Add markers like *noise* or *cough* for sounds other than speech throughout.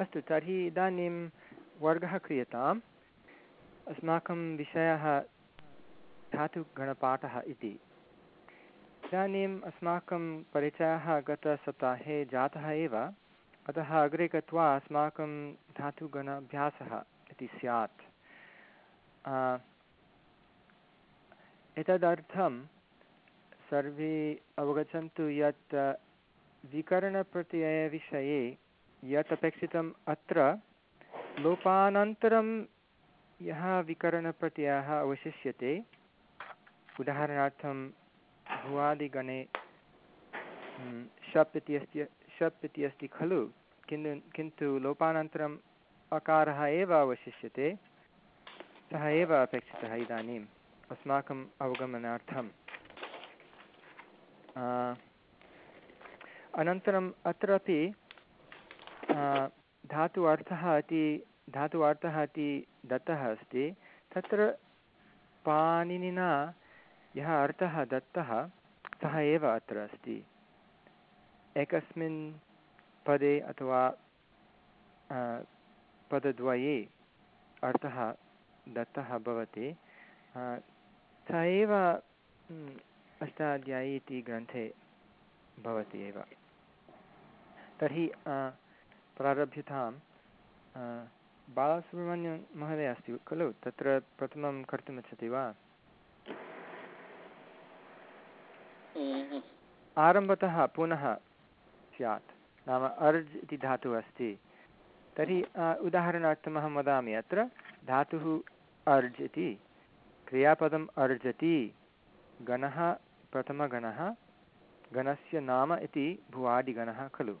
अस्तु, तर्हि इदानीं वर्गः क्रियताम्। अस्माकं विषयः धातुगणपाठः इति। इदानीम् अस्माकं परिचयः गतसप्ताहे जातः एव। अतः अग्रे गत्वा अस्माकं धातुगणाभ्यासः इति स्यात्। एतदर्थं सर्वे अवगच्छन्तु यत् विकरणप्रत्ययविषये यत् अपेक्षितम् अत्र लोपानन्तरं यः विकरणप्रत्ययः अवशिष्यते, उदाहरणार्थं भुवादिगणे शप् इति अस्ति, शप् इति अस्ति खलु, किन्तु किन्तु लोपानन्तरम् अकारः एव अवशिष्यते, सः एव अपेक्षितः इदानीम् अस्माकम् अवगमनार्थम्। अनन्तरम् अत्रापि धातु अर्थः इति धातु अर्थः अति दत्तः अस्ति। तत्र पाणिनिना यः अर्थः दत्तः, सः एव अत्र अस्ति। एकस्मिन् पदे अथवा पदद्वये अर्थः दत्तः भवति। स एव अष्टाध्यायी इति ग्रन्थे भवति एव। तर्हि प्रारभ्यतां बालसुब्रह्मण्यं महोदय अस्ति खलु? तत्र प्रथमं कर्तुमिच्छति वा? आरम्भतः पुनः स्यात्। नाम अर्ज् इति धातुः अस्ति। तर्हि उदाहरणार्थम् अहं वदामि अत्र। धातुः अर्ज् इति क्रियापदम् अर्जति गणः प्रथमगणः गणस्य नाम इति भुवादिगणः खलु।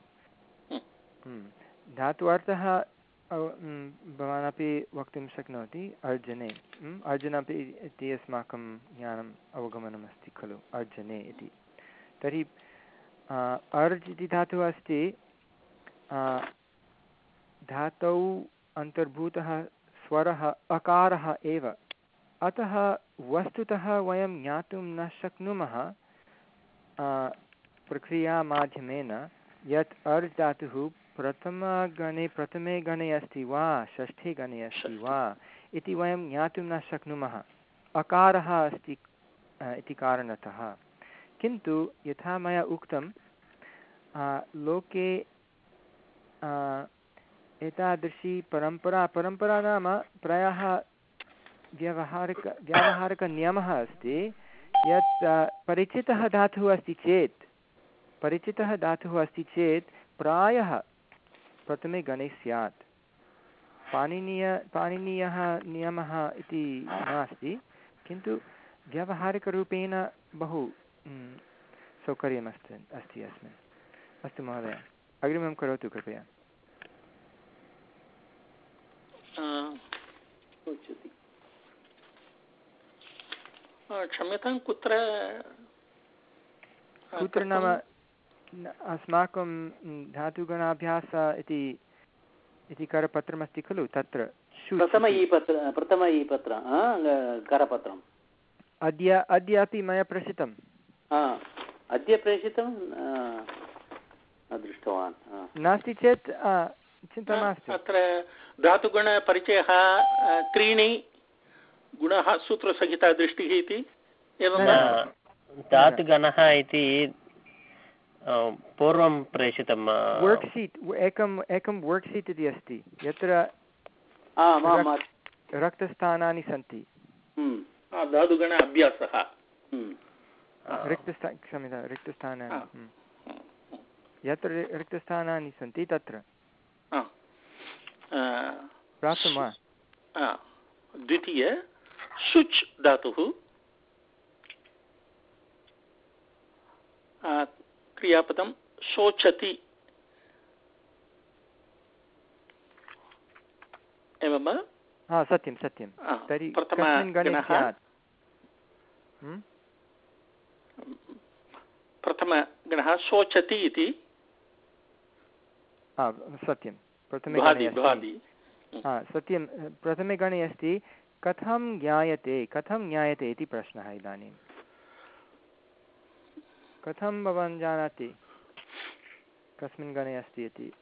धातु अर्थः भवान् अपि वक्तुं शक्नोति अर्जने। अर्जुन अपि इति अस्माकं ज्ञानम् अवगमनम् अस्ति खलु, अर्जने इति। तर्हि अर्ज् इति धातुः अस्ति धातौ अन्तर्भूतः स्वरः अकारः एव। अतः वस्तुतः वयं ज्ञातुं न शक्नुमः प्रक्रियामाध्यमेन, यत् अर्ज् धातुः प्रथमगणे प्रथमे गणे अस्ति वा षष्ठे गणे अस्ति वा इति वयं ज्ञातुं न शक्नुमः। अकारः अस्ति इति कारणतः। किन्तु यथा मया उक्तं लोके एतादृशी परम्परा परम्परा नाम प्रायः व्यावहारिक व्यावहारिकनियमः अस्ति। यत् परिचितः धातुः अस्ति चेत् परिचितः धातुः अस्ति चेत् प्रायः प्रथमे गणे स्यात् पाणिनीय पाणिनीयः नियमः इति नास्ति किन्तु व्यावहारिकरूपेण बहु सौकर्यमस्ति अस्ति अस्मिन् अस्तु महोदय अग्रिमं करोतु कृपया। क्षम्यतां कुत्र कुत्र नाम अस्माकं धातुगणाभ्यास इति इति करपत्रमस्ति खलु? तत्र प्रथम ई पत्र प्रथम ई पत्र करपत्रम् अद्य अद्य अपि मया प्रेषितं अद्य प्रेषितं दृष्टवान् नास्ति चेत् चिन्ता मास्तु। अत्र धातुगुणपरिचयः त्रीणि गुणः सूत्रसहिता दृष्टिः इति एवं धातुगणः इति पूर्वं प्रेषितं वर्क् शीट् एकम् एकं वर्क् शीट् इति अस्ति। यत्र रक्तस्थानानि सन्ति। हम्म। धातुगण अभ्यासः। हम्म। रिक्तस्था क्षम्यता रिक्तस्थानानि। हम्म। यत्र रिक्तस्थानानि सन्ति तत्र। प्राप्तं वा द्वितीय शुच् धातुः। क्रियापदं शोचति। एवं हा सत्यं सत्यं। तर्हि प्रथमगणः। प्रथमगणः शोचति इति। सत्यं। प्रथमे सत्यं। प्रथमे गणे अस्ति कथं ज्ञायते कथं ज्ञायते इति प्रश्नः इदानीं कथं भवान् जानाति? कस्मिन् गणे अस्ति इति।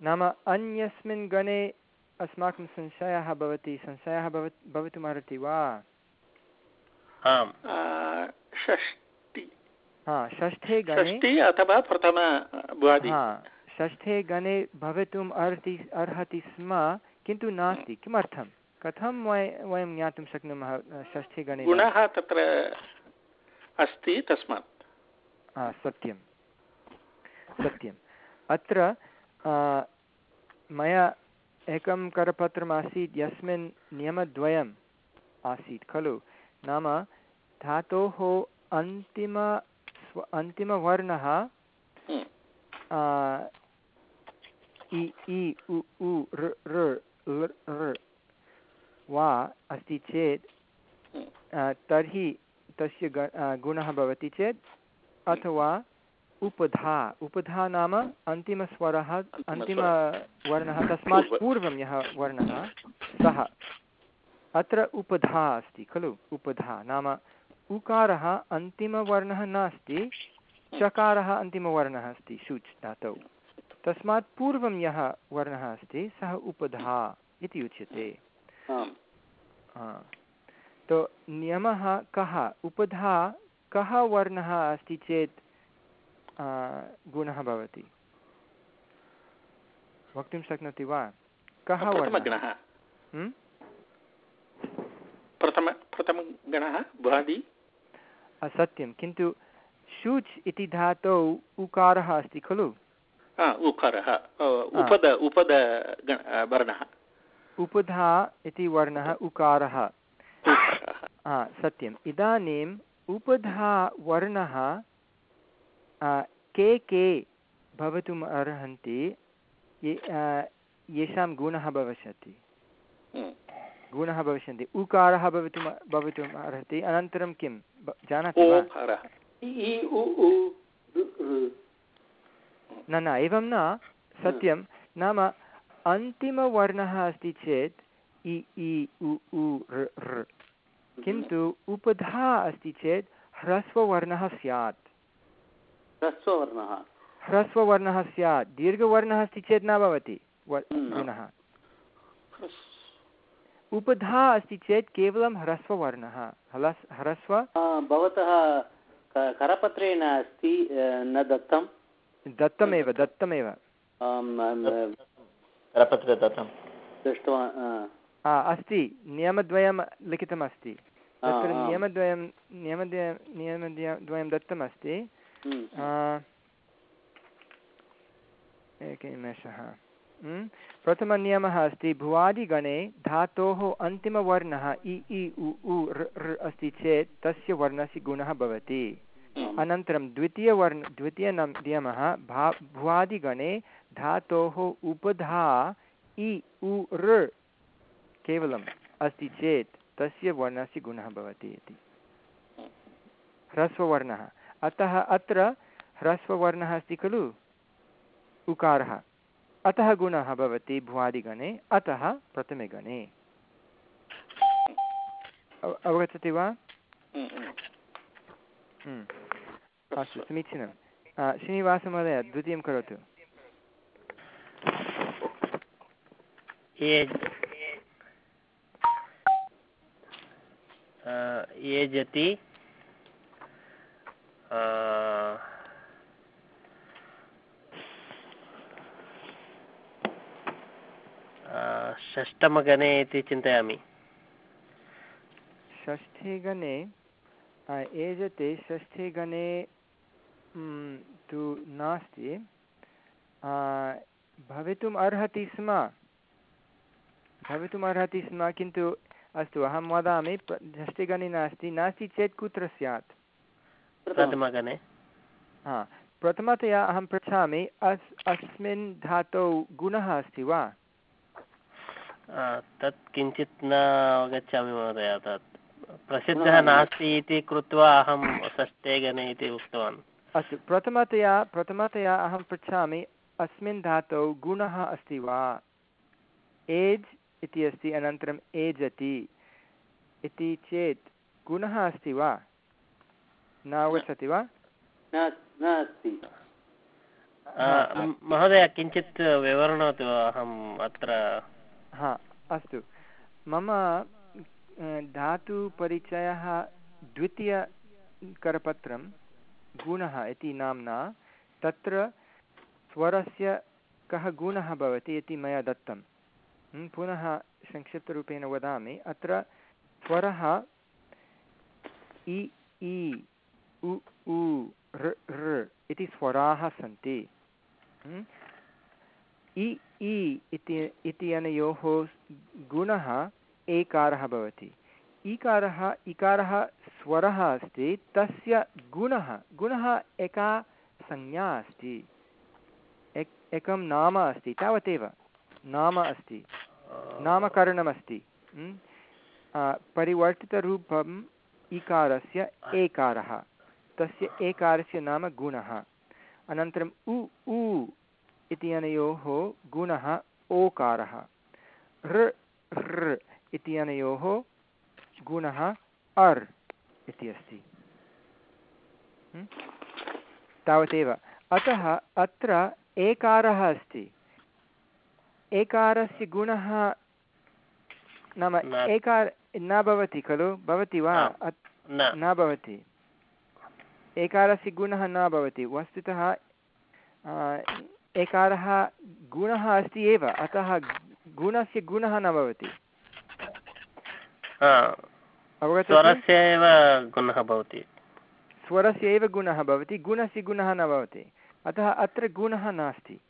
नाम अन्यस्मिन् गणे अस्माकं संशयः भवति। संशयः भव भवितुमर्हति वा? आम्। षष्टि हा षष्ठे गणे अथवा प्रथम हा षष्ठे गणे भवितुम् अर्हति अर्हति स्म किन्तु नास्ति। किमर्थं कथं वय वयं ज्ञातुं शक्नुमः अ, षष्ठे गणे तत्र अस्ति तस्मात्। हा सत्यं। सत्यम्। अत्र मया एकं करपत्रमासीत् यस्मिन् नियमद्वयम् आसीत् खलु? नाम धातोः अन्तिम अन्तिमवर्णः इ इ उ उ ऋ ऋ ऋ वा अस्ति चेत् तर्हि तस्य गुणः भवति चेत् अथवा उपधा। उपधा नाम अन्तिमस्वरः अन्तिमवर्णः तस्मात् पूर्व- यः वर्णः सः। अत्र उपधा अस्ति खलु उपधा। नाम उकारः अन्तिमवर्णः नास्ति चकारः अन्तिमवर्णः अस्ति शुच् धातौ। तस्मात् पूर्वं यः वर्णः अस्ति सः उपधा इति उच्यते। तो नियमः कः? उपधा कः वर्णः अस्ति चेत् गुणः भवति। वक्तुं शक्नोति वा? कः वर्णः? हम्म? प्रथम प्रथमगणः सत्यं। किन्तु शूच् इति धातौ उकारः अस्ति खलु? उकारः। उपद उपद वर्णः। उपधा इति वर्णः उकारः। *laughs* सत्यम्। इदानीम् उपधा वर्णः के के भवितुम् अर्हन्ति येषां गुणः भविष्यति। हम्म, गुणः भविष्यन्ति। उकारः भवितुम् भवितुम् अर्हति। अनन्तरं किं जानाति वा? न न एवं न। सत्यं नाम अन्तिमवर्णः अस्ति चेत् इ इ उ उ ऋ किन्तु उपधा अस्ति चेत् ह्रस्ववर्णः स्यात्। ह्रस्ववर्णः। ह्रस्ववर्णः स्यात्। दीर्घवर्णः अस्ति चेत् न भवति। गुणः। उपधा अस्ति चेत् केवलं ह्रस्ववर्णः। हलस् ह्रस्व। भवतः क- करपत्रे न अस्ति न दत्तं दत्तमेव दत्तमेव। करपत्रे दत्तं दृष्टवान् आ, अस्ति नियमद्वयं लिखितमस्ति। तत्र। नियमद्वयं नियमद्वयं नियमद्वयं दत्तमस्ति। हम्म, एकनिमेषः। प्रथमनियमः अस्ति भुवादिगणे धातोः अन्तिमवर्णः इ इ उ उ ऋ ऋ अस्ति चेत् तस्य वर्णस्य गुणः भवति। हम्म, अनन्तरं द्वितीयवर्ण द्वितीयनं नियमः भा भुवादिगणे धातोः उपधा इ उ ऋ केवलम् अस्ति चेत् तस्य वर्णस्य गुणः भवति इति। ह्रस्ववर्णः। अतः अत्र ह्रस्ववर्णः अस्ति खलु? उकारः। अतः गुणः भवति भुवादिगणे अतः प्रथमे गणे अव- अवगच्छति वा? हम्म। हम्म। अस्तु समीचीनं श्रीनिवासमहोदय द्वितीयं करोतु। ये येजति षष्टमगणे इति चिन्तयामि। षष्ठे गणे एजते षष्ठे गणे तु नास्ति। भवितुम् अर्हति स्म। भवितुम् अर्हति स्म किन्तु अस्तु अहं वदामि प- षष्ठे गणे नास्ति। नास्ति चेत् कुत्र स्यात्? प्रथमगणे। हा प्रथमतया अहं पृच्छामि अस् अस्मिन् धातौ गुणः अस्ति वा? तत् किञ्चित् न अवगच्छामि महोदय तत् प्रसिद्धः नास्ति इति कृत्वा अहं षष्ठे गणे इति उक्तवान्। अस्तु प्रथमतया प्रथमतया अहं पृच्छामि अस्मिन् धातौ गुणः अस्ति वा? एज् इति अस्ति अनन्तरम् एजति। इति चेत् गुणः अस्ति वा? न अवगच्छति वा? नास्ति महोदय किञ्चित् विवरणतु अहम् अत्र। हा अस्तु। मम धातुपरिचयः द्वितीयकरपत्रं गुणः इति नाम्ना तत्र स्वरस्य कः गुणः भवति इति मया दत्तं पुनः संक्षिप्तरूपेण वदामि। अत्र स्वरः इ इ, उ उ ऋ ऋ इति स्वराः सन्ति। इ इ इति, इत्यनयोः गुणः एकारः भवति। ईकारः, इकारः स्वरः अस्ति, तस्य गुणः गुणः एका संज्ञा अस्ति। एक नाम अस्ति, तावदेव नाम अस्ति। नामकरणमस्ति। परिवर्तितरूपम् इकारस्य एकारः। तस्य एकारस्य नाम गुणः। अनन्तरम् उ उ इत्यनयोः गुणः ओकारः। ऋ ऋ इत्यनयोः गुणः अर् इति अस्ति। तावदेव। अतः अत्र एकारः अस्ति। एकारस्य गुणः नाम एकार न भवति खलु? भवति वा? न। भवति। एकारस्य गुणः न भवति। वस्तुतः एकारः गुणः अस्ति एव। अतः गुणस्य गुणः न भवति। स्वरस्य एव गुणः भवति। स्वरस्य एव गुणः भवति। गुणस्य गुणः न भवति। अतः अत्र गुणः नास्ति।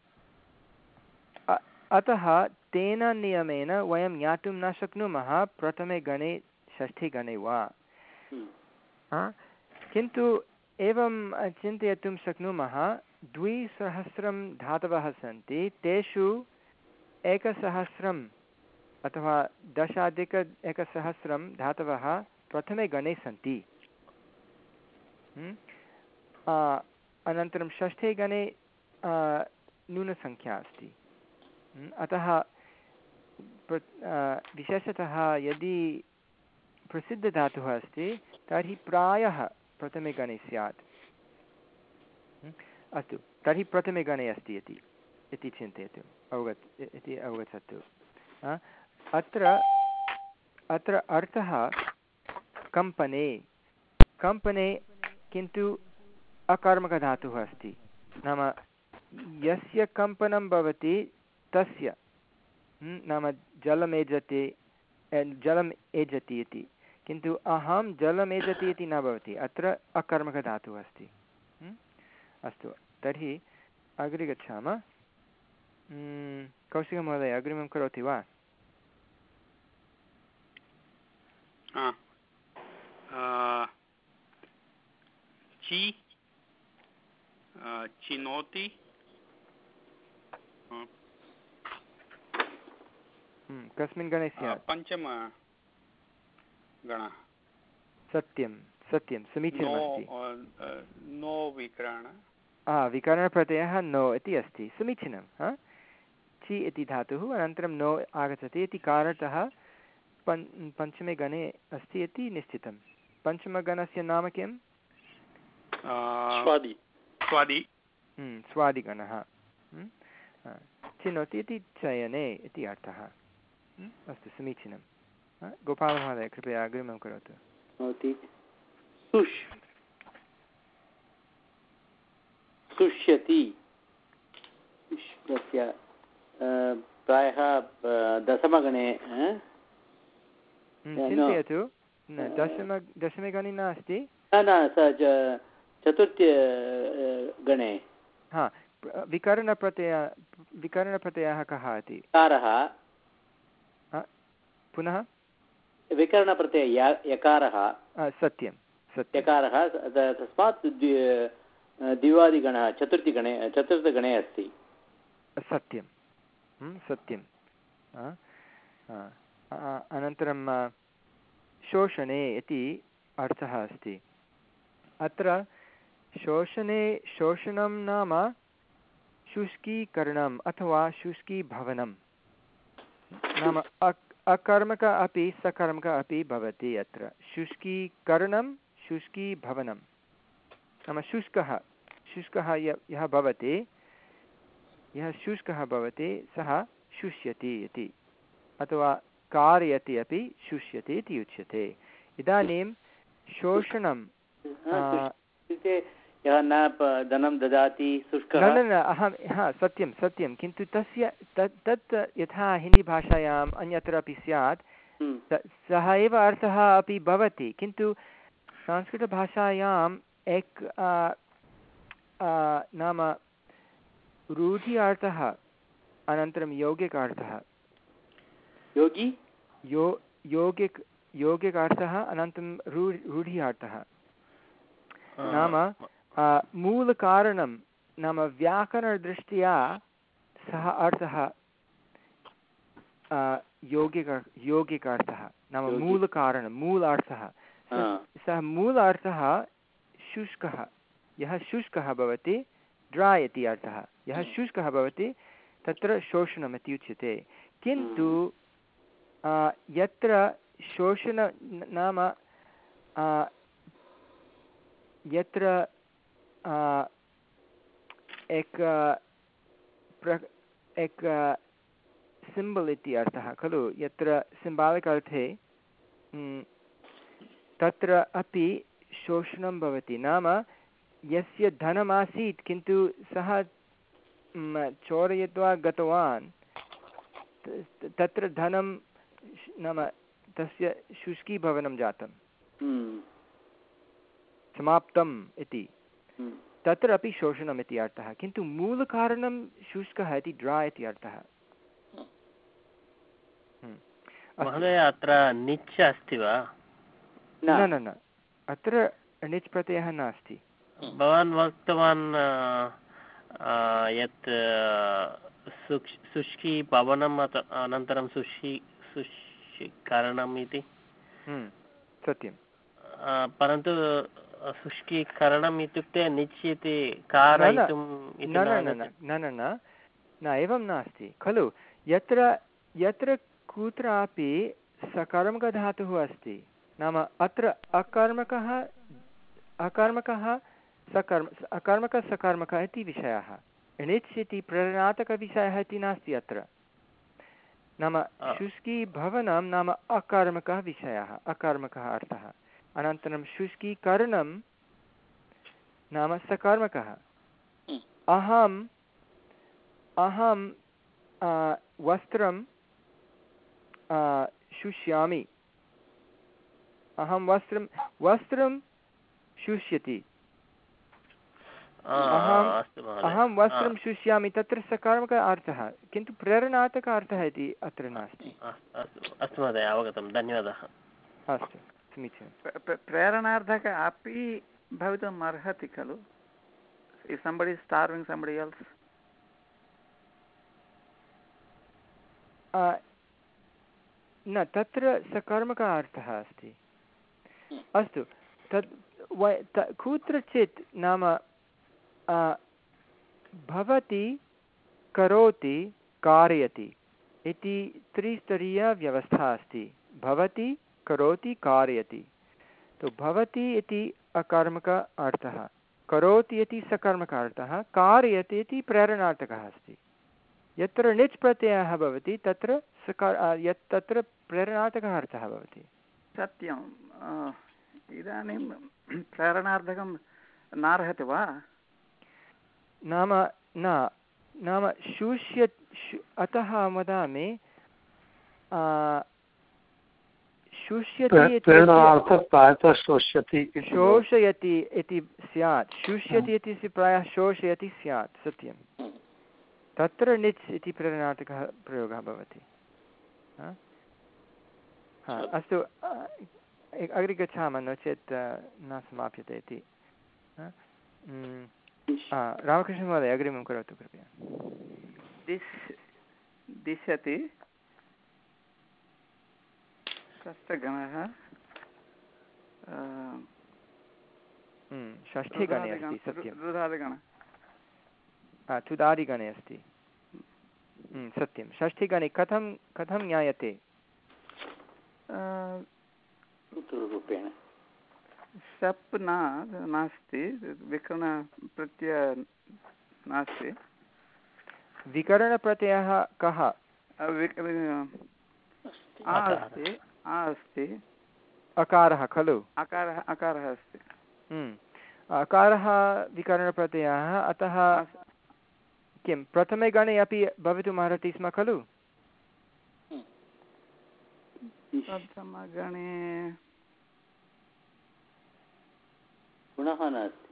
अतः तेन नियमेन वयं ज्ञातुं न शक्नुमः प्रथमे गणे षष्ठे गणे वा हम्म। किन्तु एवं चिन्तयितुं शक्नुमः द्विसहस्रं धातवः सन्ति तेषु एकसहस्रम् अथवा दशाधिक एकसहस्रं धातवः प्रथमे गणे सन्ति हम्म। अनन्तरं षष्ठे गणे न्यूनसङ्ख्या अस्ति अतः विशेषतः यदि प्रसिद्धधातुः अस्ति, तर्हि प्रायः प्रथमे गणे स्यात् अस्तु, तर्हि प्रथमे गणे अस्ति इति इति चिन्तयतु, अवगत् इति अवगच्छतु। अत्र अत्र अर्थः कम्पने कम्पने किन्तु अकर्मकधातुः अस्ति। नाम यस्य कम्पनं भवति तस्य नाम जलम् एजति जलम् एजति इति। किन्तु अहं जलम् एजति इति न भवति, अत्र अकर्मकधातुः अस्ति। अस्तु, तर्हि अग्रे गच्छामः। कौशिकमहोदय, अग्रिमं करोति वा? चिनोति। कस्मिन् गणे स्यात्। पञ्चम गणः। सत्यं सत्यं समीचीनमस्ति नो विकरण। हा विकरणप्रत्ययः नो इति अस्ति समीचीनं हा? चि इति धातुः अनन्तरं नो आगच्छति इति कारणतः पञ् पञ्चमे गणे अस्ति इति निश्चितं पञ्चमगणस्य नाम किं स्वादि। स्वादि। हम्म, स्वादिगणः। हम्म, चिनोति इति चयने इति अर्थः। अस्तु समीचीनं गोपालमहोदय कृपया अग्रिमं करोतु भवति सुष् सुष्यति प्रायः दशमगणे चिन्तयतु दशम दशमे गणे नास्ति न स चतुर्थ गणे हा विकरणप्रत्यय विकरणप्रत्ययः कः इति पुनः? विकरणप्रत्यय यकारः। सत्यं सत्यं। यकारः तस्मात् द्विवादिगणः चतुर्थीगणे चतुर्थगणे अस्ति। सत्यं। सत्यं। अनन्तरं शोषणे इति अर्थः अस्ति। अत्र शोषणे शोषणं नाम शुष्कीकरणम् अथवा शुष्कीभवनं नाम अकर्मक अपि सकर्मक अपि भवति अत्र शुष्कीकरणं शुष्कीभवनं। नाम शुष्कः शुष्कः य भवति यः शुष्कः भवति सः शुष्यति इति। अथवा कारयति अपि शुष्यति इति उच्यते। इदानीं शोषणं यः न धनं ददाति न शुष्कः। न न अहं हा सत्यं सत्यं। किन्तु तस्य तत् तत् यथा हिन्दीभाषायाम् अन्यत्र अपि स्यात् हम्म, सः एव अर्थः अपि भवति। किन्तु संस्कृतभाषायाम् एक नाम रूढि अर्थः अनन्तरं यौगिक अर्थः। योगी? यो यौगिक यौगिक अर्थः अनन्तरं रू रूढि अर्थः। नाम मूलकारणं नाम व्याकरणदृष्ट्या सः अर्थः यौगिक यौगिक अर्थः नाम। मूलकारणं मूल अर्थः सः मूल अर्थः शुष्कः यः शुष्कः भवति ड्राय् इति अर्थः यः शुष्कः भवति तत्र शोषणम् इति उच्यते किन्तु यत्र शोषण नाम यत्र एक प्र एक सिम्बल् इति अर्थः खलु? यत्र सिम्बालिक् अर्थे तत्र अपि शोषणं भवति। नाम यस्य धनमासीत् किन्तु सः चोरयित्वा गतवान् तत्र धनं नाम तस्य शुष्कीभवनं जातं हम्म, समाप्तम् इति। तत्र अपि शोषणम् इति अर्थः किन्तु मूलकारणं शुष्कः इति ड्रा इति अर्थः। हम्म। महोदय अत्र निच् अस्ति वा? न न न। अत्र णिच् प्रत्ययः नास्ति। भवान् वक्तवान् अ, यत् सुक् शुष्कीभवनम् अत अनन्तरं शुष्की शुष्कीकरणम् इति। हम्म, सत्यं परन्तु शुष्कीकरणम् इत्युक्ते निच् इति कारयितुम् इति न न न न एवं नास्ति। खलु यत्र यत्र कुत्रापि सकर्मकधातुः अस्ति नाम अत्र अकर्मकः अकर्मकः सकर्म अकर्मकः सकर्मकः इति विषयः। णिच् इति प्रेरणात्मकविषयः इति नास्ति अत्र। नाम शुष्कीभवनं नाम अकर्मकः विषयः अकर्मकः अर्थः। अनन्तरं शुष्कीकरणं नाम सकर्मकः अहम् अहं वस्त्रं शुष्यामि। अहं वस्त्रं वस्त्रं शुष्यति। अहं वस्त्रं शुष्यामि तत्र सकारात्मक अर्थः किन्तु प्रेरणात्मक अर्थः इति अत्र नास्ति। अस्तु महोदय अवगतं धन्यवादः। अस्तु। समीचीनं प्र- प्र- प्रेरणार्थक अपि भवितुम् अर्हति खलु? If somebody is starving somebody else? न तत्र सकर्मक अर्थः अस्ति। अस्तु तत् वय कुत्रचित् नाम भवति करोति कारयति इति त्रिस्तरीयव्यवस्था अस्ति। भवति करोति कारयति। तु भवति इति अकर्मक अर्थः। करोति इति सकर्मक अर्थः। कारयति इति प्रेरणार्थकः अस्ति। यत्र णिच् प्रत्ययः भवति तत्र सकार यत् तत्र प्रेरणार्थकः अर्थः भवति। सत्यं। अ, इदानीं प्रेरणार्थकं नार्हति वा? नाम न। नाम शूष्य शु- अतः वदामि शुष्यति इति भवति। शोषयति इति स्यात्। शुष्यति इति प्रायः शोषयति स्यात् सत्यं। तत्र णिच् इति प्रेरणार्थकः प्रयोगः भवति। हा? हा अस्तु। अग्रे गच्छामः नो चेत् न समाप्यते इति। हा? रामकृष्णमहोदय अग्रिमं करोतु कृपया। दिश् दिशति। षष्ठगणः अ, म्, षष्ठे गणे अस्ति सत्यं रुधादिगण हा, अस्ति सत्यं षष्ठीगणे कथं कथं ज्ञायते न नास्ति विकरणप्रत्यय नास्ति विकरणप्रत्ययः कः अस्ति अस्ति। अकारः खलु? अकारः अकारः अस्ति। हम्म। अकारः विकरणप्रत्ययः अतः किं प्रथमे गणे अपि भवितुमर्हति स्म खलु? प्रथमगणे गुणः नास्ति।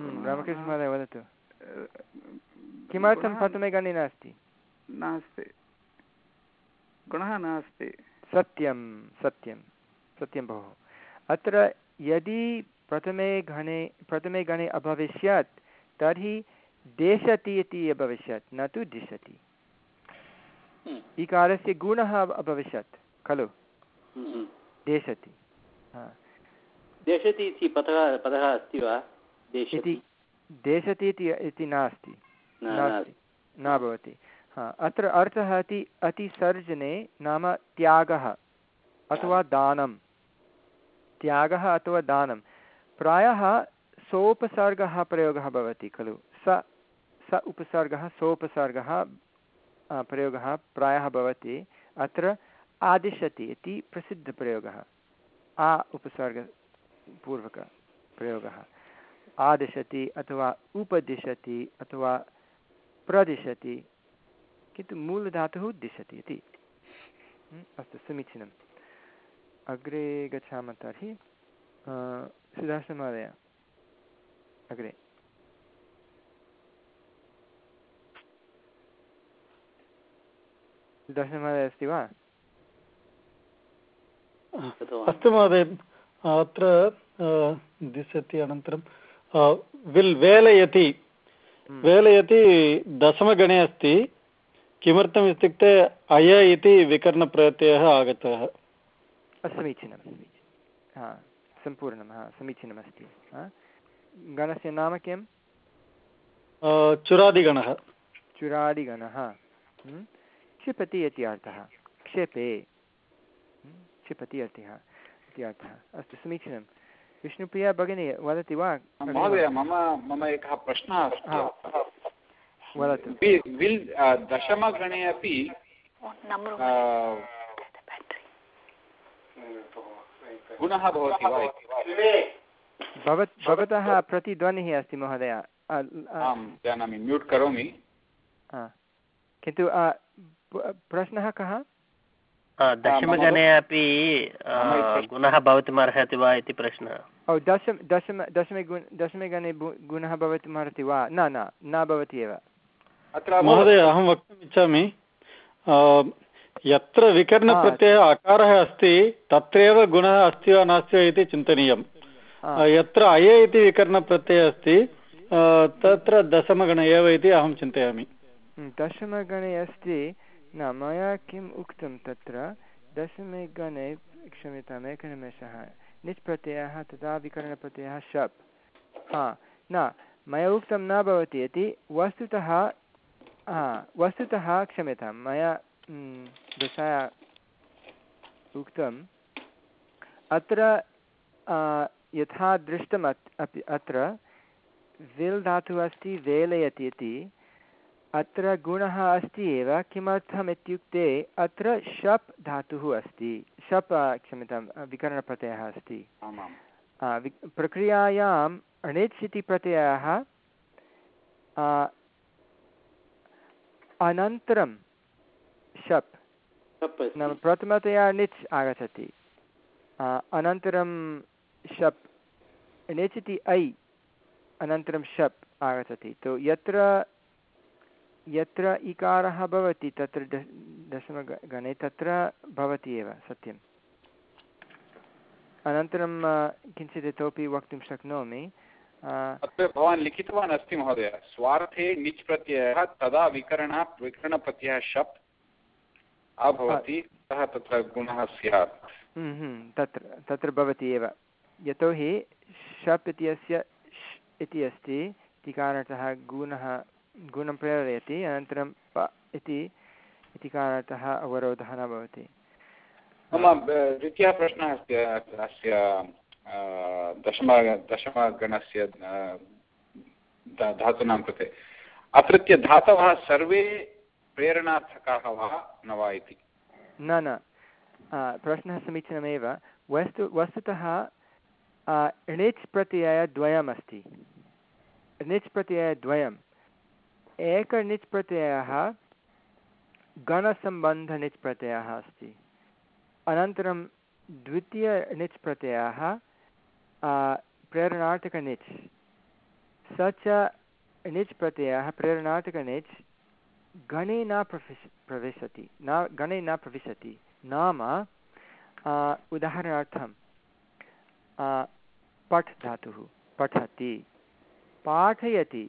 हम्म, रामकृष्णमहोदय वदतु। किमर्थं प्रथमे गणे नास्ति? नास्ति। गुणः नास्ति। सत्यं सत्यं सत्यं भोः। अत्र यदि प्रथमे गणे प्रथमे गणे अभविष्यत् तर्हि देशति इति अभविष्यत् न तु दिशति। हम्म। इकारस्य गुणः अभ- अभविष्यत् खलु? हम्म। देशति। देशति इति पदः पदः अस्ति वा? देशति। देशति इति नास्ति। न भवति। हा, अत्र अर्थः अति, अतिसर्जने नाम त्यागः अथवा दानं। त्यागः अथवा दानं। प्रायः सोपसर्गः प्रयोगः भवति खलु। स स उपसर्गः, सोपसर्गः प्रयोगः प्रायः भवति। अत्र आदिशति इति प्रसिद्धप्रयोगः। आ उपसर्गपूर्वकप्रयोगः आदिशति अथवा उपदिशति अथवा प्रदिशति। किन्तु मूलधातुः दिशति इति। हम्, अस्तु समीचीनम्। अग्रे गच्छामः तर्हि। सुधासमहोदय अग्रे। सुदर्शनमहोदय अस्ति वा? अस्तु महोदय। अत्र दिशति अनन्तरं विल् वेलयति। हम्म, वेलयति दशमगणे अस्ति। किमर्थम् इत्युक्ते अय इति विकरणप्रत्ययः आगतः? समीचीनं समीचीनं। हा सम्पूर्णं हा समीचीनमस्ति। गणस्य नाम किं चुरादिगणः। चुरादिगणः क्षिपति इति अर्थः। क्षेपे। क्षिपति अर्थः। इति अर्थः। अस्तु समीचीनं। विष्णुप्रिया भगिनी वदति वा? महोदय मम मम एकः प्रश्नः अस्ति। विल् दशमगणे अपि अ, गुणः भवति वा भवतः प्रतिध्वनिः अस्ति महोदय। आं जानामि म्यूट् करोमि। हा। किन्तु प्रश्नः कः? दशमगणे अपि गुणः भवितुमर्हति वा इति प्रश्नः। ओ दशम दशम दशमे गुण दशमे गणे गुणः भवितुमर्हति वा? न न न भवति एव। अत्र महोदय अहं वक्तुम् इच्छामि। अ, यत्र विकरणप्रत्ययः अकारः अस्ति तत्रैव गुणः अस्ति वा नास्ति वा इति चिन्तनीयं यत्र अय इति विकरणप्रत्ययः अस्ति तत्र दशमगण एव इति अहं चिन्तयामि। दशमगणे अस्ति। न मया किम् उक्तं तत्र? दशमे गणे क्षम्यताम् एकनिमेषः। निच् प्रत्ययः तथा विकरणप्रत्ययः शप् हा न मया उक्तं न भवति। इति वस्तुतः हा वस्तुतः क्षम्यतां मया दशा उक्तम्। अत्र यथा दृष्टम् अपि अत्र विल् धातुः अस्ति वेलयति इति। अत्र गुणः अस्ति एव किमर्थम् इत्युक्ते अत्र शप् धातुः अस्ति। शप् क्षम्यतां विकरणप्रत्ययः अस्ति। प्रक्रियायाम् अणिच् इति प्रत्ययः अनन्तरं शप्। नाम प्रथमतया णिच् आगच्छति। अनन्तरं शप् णिच् इति ऐ अनन्तरं शप् आगच्छति। तो यत्र यत्र इकारः भवति तत्र दशमगणे तत्र भवति एव सत्यम्। अनन्तरं किञ्चित् इतोपि वक्तुं शक्नोमि। अत्र भवान् लिखितवान् अस्ति महोदय स्वार्थे निच् प्रत्ययः तदा विकरणः विकरणप्रत्ययः शप् अभवति अतः तत्र गुणः स्यात्। हम्म, हम्म, तत्र तत्र भवति एव। यतोहि शप् इत्यस्य इति अस्ति इति कारणतः गुणः गुणं प्रेरयति अनन्तरं प इति इति कारणतः अवरोधः न भवति। मम द्वितीयः प्रश्नः अस्ति अस्य दशम दशमगणस्य धातूनां कृते। अत्रत्य धातवः सर्वे प्रेरणार्थकाः वा न वा इति? न न। प्रश्नः समीचीनमेव। वस्तु वस्तुतः णिच् प्रत्ययद्वयमस्ति णिच् प्रत्ययद्वयम् एकणिच् प्रत्ययः गणसम्बन्धनिच् प्रत्ययः अस्ति। अनन्तरं द्वितीयनिच् प्रत्ययः आ, प्रेरणार्थकनिच्। स च णिच् प्रत्ययः, प्रेरणार्थकनिच्, गणे न प्रविश, प्रविशति, न, गणे न प्रविशति। नाम उदाहरणार्थं पठ् धातुः पठति। पाठयति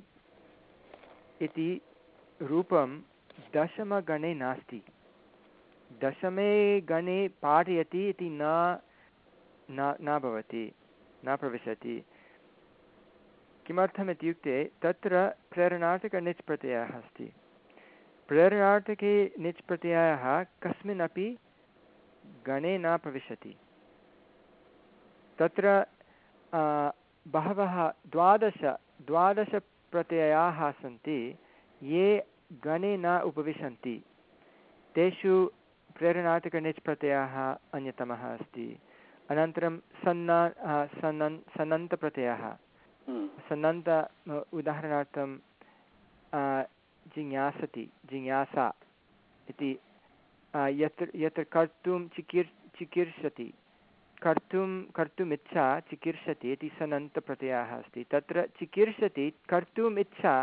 इति रूपं दशमगणे नास्ति। दशमे गणे पाठयति इति न न भवति। न प्रविशति किमर्थम् इत्युक्ते तत्र प्रेरणार्थकनिच् प्रत्ययः अस्ति। प्रेरणार्थके निच् प्रत्ययः कस्मिन्नपि गणे न प्रविशति तत्र बहवः द्वादश, द्वादशप्रत्ययाः सन्ति, ये गणे न उपविशन्ति। तेषु प्रेरणार्थकनिच् प्रत्ययः अन्यतमः अस्ति। अनन्तरं सन्ना सन्नन् सन्नन्तप्रत्ययः हम्म। सन्नन्त उदाहरणार्थं जिज्ञासति जिज्ञासा इति यत्र यत्र कर्तुं चिकीर् चिकीर्षति कर्तुं कर्तुम् इच्छा चिकीर्षति इति सनन्तप्रत्ययः अस्ति। तत्र चिकीर्षति कर्तुम् इच्छा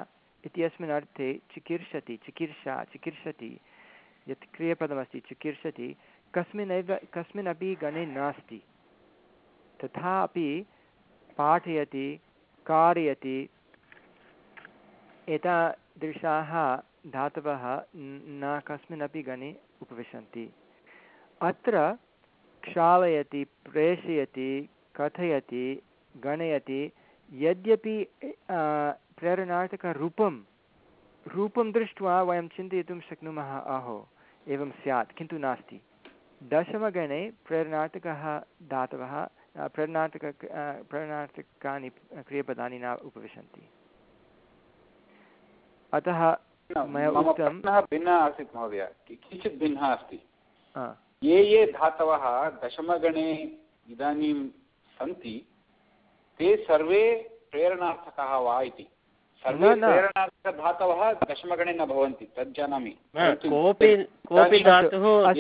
इत्यस्मिन् अर्थे चिकीर्षति चिकीर्षा चिकीर्षति यत् क्रियपदमस्ति चिकीर्षति कस्मिन्नैव कस्मिन्नपि गणे नास्ति। तथापि पाठयति, कारयति एतादृशाः धातवः न कस्मिन्नपि गणे उपविशन्ति। अत्र क्षालयति, प्रेषयति, कथयति, गणयति, यद्यपि प्रेरणार्थकरूपं, रूपं दृष्ट्वा वयं चिन्तयितुं शक्नुमः अहो, एवं स्यात्, किन्तु नास्ति। दशमगणे प्रेरणार्थकः धातवः प्रेरणार्थक प्रेरणार्थकानि क्रियपदानि न उपविशन्ति। अतः मया उक्तं भिन्नः आसीत् महोदय। किञ्चित् भिन्नः अस्ति। ये ये धातवः दशमगणे इदानीं सन्ति ते सर्वे प्रेरणार्थकाः वा इति। दशमगणे न भवन्ति जानामि। कोऽपि कोऽपि धातुः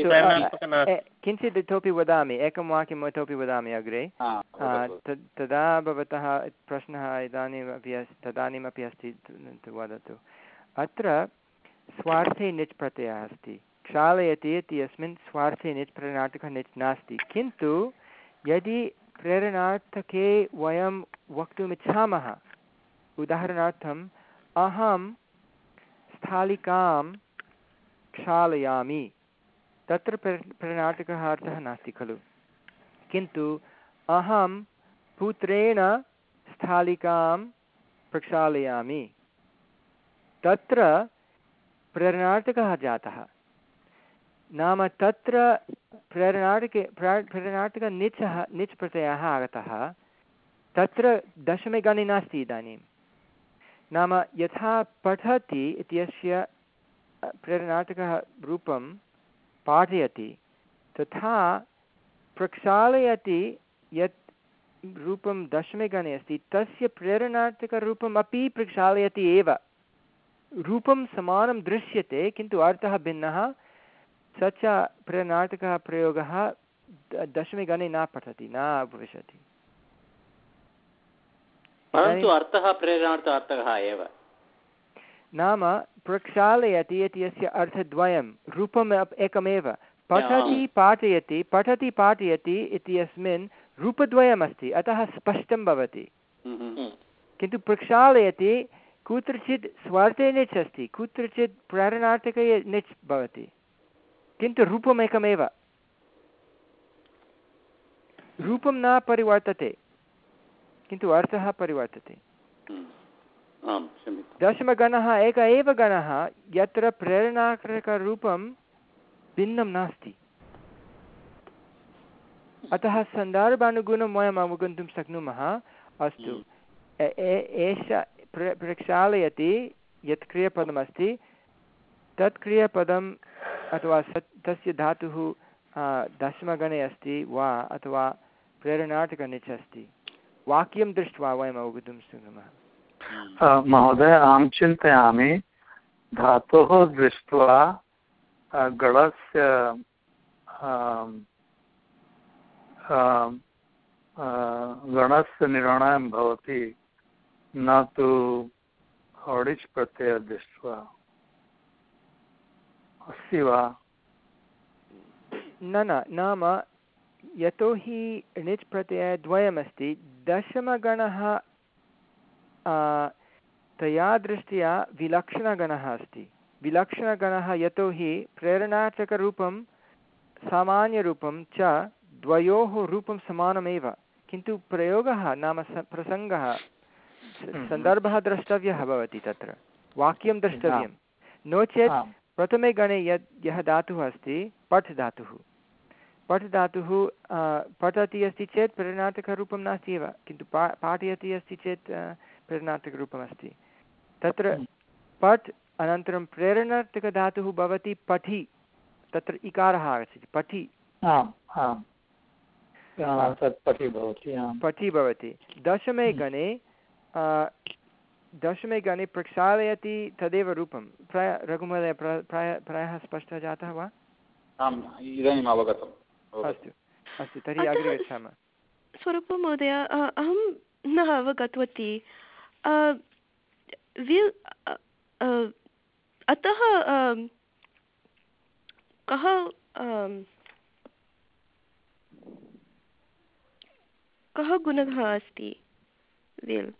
किञ्चित् इतोपि वदामि एकं वाक्यम् इतोपि वदामि अग्रे। तदा भवतः प्रश्नः इदानीमपि अस्ति तदानीमपि अस्ति वदतु। अत्र स्वार्थे निच् प्रत्ययः अस्ति। क्षालयति इति अस्मिन् स्वार्थे निच् प्रेरणार्थकः निच् नास्ति। किन्तु यदि प्रेरणार्थके वयं वक्तुमिच्छामः उदाहरणार्थम् अहं स्थालिकां क्षालयामि। तत्र प्रे प्रेरणार्थकः अर्थः नास्ति खलु। किन्तु अहं पुत्रेण स्थालिकां प्रक्षालयामि। तत्र प्रेरणार्थकः जातः। नाम तत्र प्रेरणार्थके प्रा- प्रेरणार्थकनिचः निच् प्रत्ययः आगतः। तत्र दशमे गणे नास्ति इदानीं नाम यथा पठति इत्यस्य प्रेरणार्थकः रूपं पाठयति, तथा प्रक्षालयति यत् रूपं दशमे गणे अस्ति, तस्य प्रेरणार्थकरूपम् अपि प्रक्षालयति एव। रूपं समानं दृश्यते, किन्तु अर्थः भिन्नः। स च प्रेरणार्थकः प्रयोगः द- दशमे गणे न पठति, न उपविशति। परन्तु अर्थः प्रेरणार्थ अर्थः एव। नाम प्रक्षालयति इति यस्य अर्थद्वयं रूपम् एकमेव। पठति पाठयति पठति पाठयति इत्यस्मिन् रूपद्वयमस्ति अतः स्पष्टं भवति। हम्म। किन्तु प्रक्षालयति कुत्रचित् स्वार्थे निच् अस्ति कुत्रचित् प्रेरणार्थके निच् भवति। किन्तु रूपमेकमेव रूपं न परिवर्तते। किन्तु अर्थः परिवर्तते। हम्म। दशमगणः एक एव गणः यत्र प्रेरणाकृतरूपं भिन्नं नास्ति। अतः सन्दर्भानुगुणं वयम् अवगन्तुं शक्नुमः। अस्तु। ए- एष प्र प्रक्षालयति यत् क्रियपदमस्ति। तत् क्रियपदम् अथवा तस्य धातुः दशमगणे अस्ति वा अथवा प्रेरणाटकणे अस्ति। वाक्यं दृष्ट्वा वयम् अवगन्तुं शक्नुमः। महोदय अहं चिन्तयामि धातोः दृष्ट्वा गणस्य गणस्य निर्णयं भवति न तु औडिच् प्रत्ययः दृष्ट्वा। अस्ति वा? न न नाम यतोहि णिच् प्रत्ययद्वयमस्ति दशमगणः तया दृष्ट्या विलक्षणगणः अस्ति। विलक्षणगणः यतोहि प्रेरणाचकरूपं सामान्यरूपं च द्वयोः रूपं समानमेव। किन्तु प्रयोगः नाम स प्रसङ्गः सन्दर्भः द्रष्टव्यः भवति तत्र। वाक्यं द्रष्टव्यं। नो चेत् प्रथमे गणे यत् यः धातुः अस्ति पठ् धातुः। पठ् धातुः पठति अस्ति चेत् प्रेरणार्थकरूपं नास्ति एव किन्तु पा पाठयति अस्ति चेत् प्रेरणार्थकरूपमस्ति तत्र हम्म। पठ् अनन्तरं प्रेरणार्थकधातुः भवति पठि तत्र इकारः आगच्छति पठि। पठि भवति दशमे हम्म। गणे दशमे गणे प्रक्षालयति तदेव रूपं। प्राय रघुमहोदय प्राय प्रायः स्पष्टः जातः वा? आम् इदानीम् अवगतम्। अस्तु अस्तु तर्हि अग्रे गच्छामः। स्वरूपं महोदय अहं न अवगतवती। अतः कः कः गुणः अस्ति वेल्?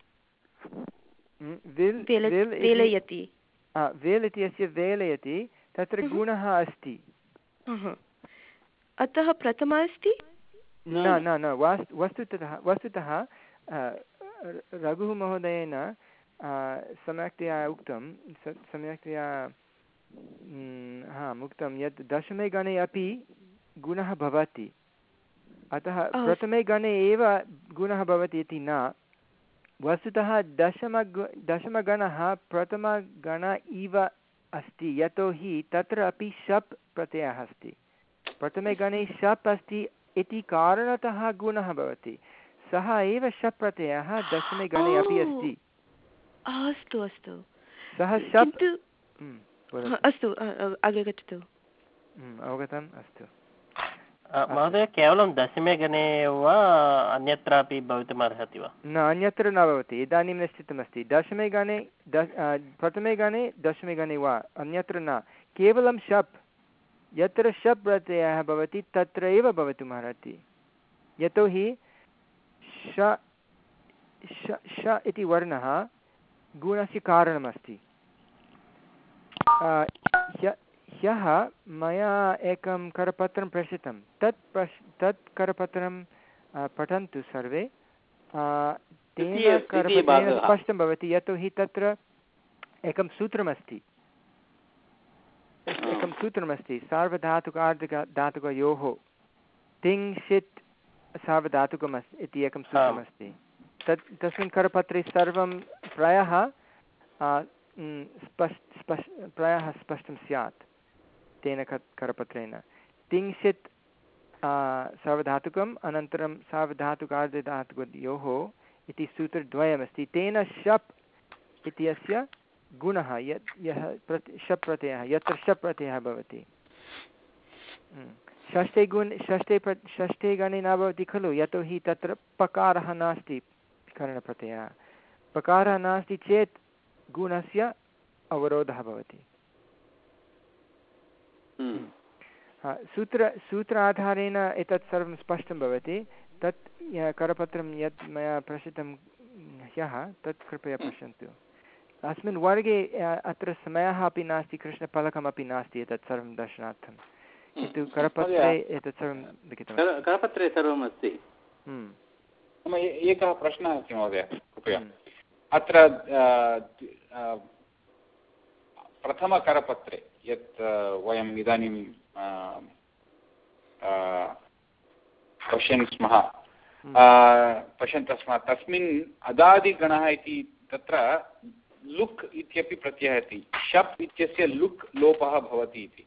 वेलयति वेल् इति अस्य वेलयति तत्र गुणः अस्ति। अतः प्रथमा अस्ति? न न न वस्तुतः वस्तुतः रघुः महोदयेन सम्यक्तया उक्तं सम्यक्तया आम् उक्तं यत् दशमे गणे अपि गुणः भवति। अतः प्रथमे गणे एव गुणः भवति इति न। वस्तुतः दशमगु दशमगणः प्रथमगण इव अस्ति यतोहि तत्र अपि शप् प्रत्ययः अस्ति। प्रथमे गणे शप् अस्ति इति कारणतः गुणः भवति। सः एव शप् प्रत्ययः दशमे गणे अपि अस्ति। अस्तु अस्तु। सः शप् अस्तु अग्रे गच्छतु अवगतम् अस्तु। महोदय केवलं दशमे गणे वा अन्यत्रापि भवितुम् अर्हति वा? न अन्यत्र न भवति इदानीं निश्चितमस्ति। दशमे गणे दश प्रथमे गणे दशमे गणे वा अन्यत्र न। केवलं शप्। यत्र शप् प्रत्ययः भवति तत्र एव भवितुम् अर्हति यतोहि श श इति वर्णः गुणस्य कारणमस्ति। ह्यः मया एकं करपत्रं प्रेषितं। तत् प्रश् तत् करपत्रं पठन्तु सर्वे। तेन करपत्रेण स्पष्टं भवति यतोहि तत्र एकं सूत्रमस्ति। सूत्रमस्ति सार्वधातुकार्धक धातुकयोः तिङ्क्षित् सार्वधातुकम् अस्ति इति एकं सूत्रमस्ति। तत् तस्मिन् करपत्रे सर्वं प्रायः स्पष् स्पष् प्रायः स्पष्टं स्यात् तेन करपत्रेण। तिंशित् सावधातुकम् अनन्तरं सावधातुकार्धधातुकयोः इति सूत्रद्वयमस्ति। तेन शप् इत्यस्य गुणः यत् यः प्रति शप् प्रत्ययः यत्र शप् प्रत्ययः भवति। षष्ठे गुण षष्ठे प्र षष्ठे गणे न भवति खलु यतोहि तत्र पकारः नास्ति करणप्रत्ययः। पकारः नास्ति चेत् गुणस्य अवरोधः भवति। हम्म। सूत्र सूत्राधारेण एतत् सर्वं स्पष्टं भवति। तत् करपत्रं यत् मया प्रेषितं ह्यः तत् कृपया पश्यन्तु। अस्मिन् वर्गे अत्र समयः अपि नास्ति कृष्णफलकमपि नास्ति एतत् सर्वं दर्शनार्थं किन्तु हम्म। करपत्रे एतत् सर्वं लिखितं करपत्रे सर्वम् अस्ति। हम्म। एकः प्रश्नः अस्ति महोदय कृपया। अत्र प्रथमकरपत्रे यत् वयम् इदानीं पश्यन् स्मः हम्म। पश्यन्तः स्मः तस्मिन् अदादिगणः इति तत्र लुक् इत्यपि प्रत्ययः अस्ति शप् इत्यस्य लुक् लोपः भवति इति।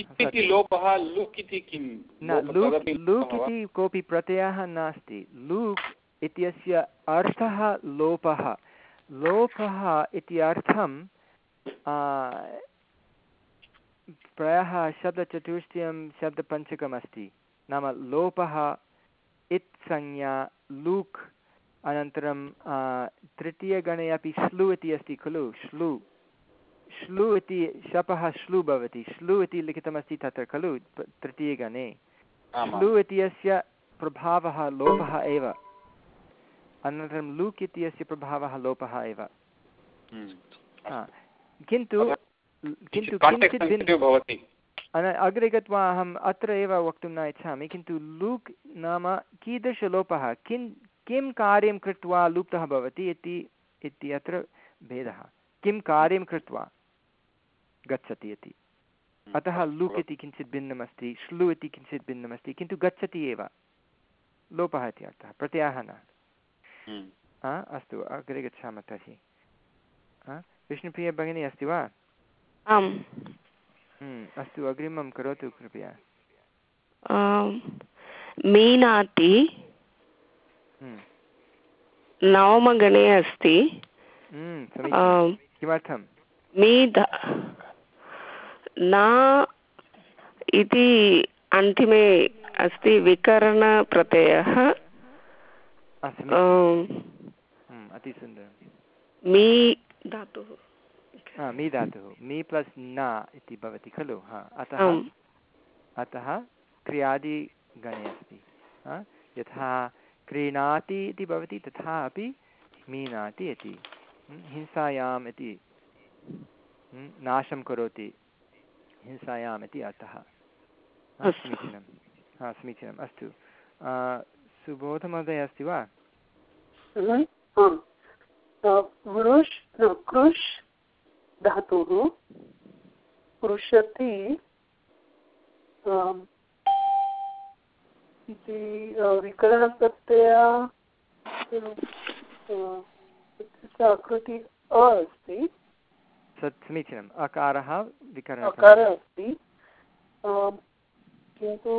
इति लोपः लुक् इति किं? न लुक् लुक् इति कोऽपि प्रत्ययः नास्ति। लुक् इत्यस्य अर्थः लोपः। लोपः इति अर्थं प्रायः शब्दचतुष्टयं शब्दपञ्चकमस्ति। नाम लोपः इत्संज्ञा लूक् अनन्तरं तृतीयगणे अपि श्लु इति अस्ति खलु श्लु। श्लु इति शपः श्लु भवति। श्लु इति लिखितमस्ति तत्र खलु तृतीयगणे। श्लु इत्यस्य प्रभावः लोपः एव। अनन्तरं लूक् इत्यस्य प्रभावः लोपः एव। हम्म। किन्तु किन्तु किञ्चित् अग्रे गत्वा अहम् अत्र एव वक्तुं न इच्छामि किन्तु लूक् नाम कीदृशलोपः किं किं कार्यं कृत्वा लुप्तः भवति इति इति अत्र भेदः। किं कार्यं कृत्वा गच्छति इति। अतः लुक् इति किञ्चित् भिन्नमस्ति श्लु इति किञ्चित् भिन्नमस्ति किन्तु गच्छति एव। लोपः इति अर्थः प्रत्ययः न। हम्म। अस्तु अग्रे गच्छामः तर्हि। विष्णुप्रिया भगिनी अस्ति वा? आम्। हम्म, अस्तु अग्रिमं करोतु कृपया। मीनाति हम्म। नवमगणे अस्ति। हम्म, किमर्थं मी न इति अन्तिमे अस्ति विकरणप्रत्ययः। अतिसुन्दरं मी धातुः। हा मी धातुः। मी प्लस् न इति भवति खलु। हा अतः अतः क्रियादिगणे अस्ति। यथा क्रीणाति इति भवति तथा अपि मीनाति इति हिंसायाम् इति नाशं करोति। हिंसायाम् इति अर्थः। समीचीनं। हा समीचीनम्। अस्तु। सुबोधमहोदय अस्ति वा? कृष् धातुः। पृशति इति विकरणप्रत्यय आकृति अ अस्ति। समीचीनम्। अकारः विकरण अकारः अस्ति। किन्तु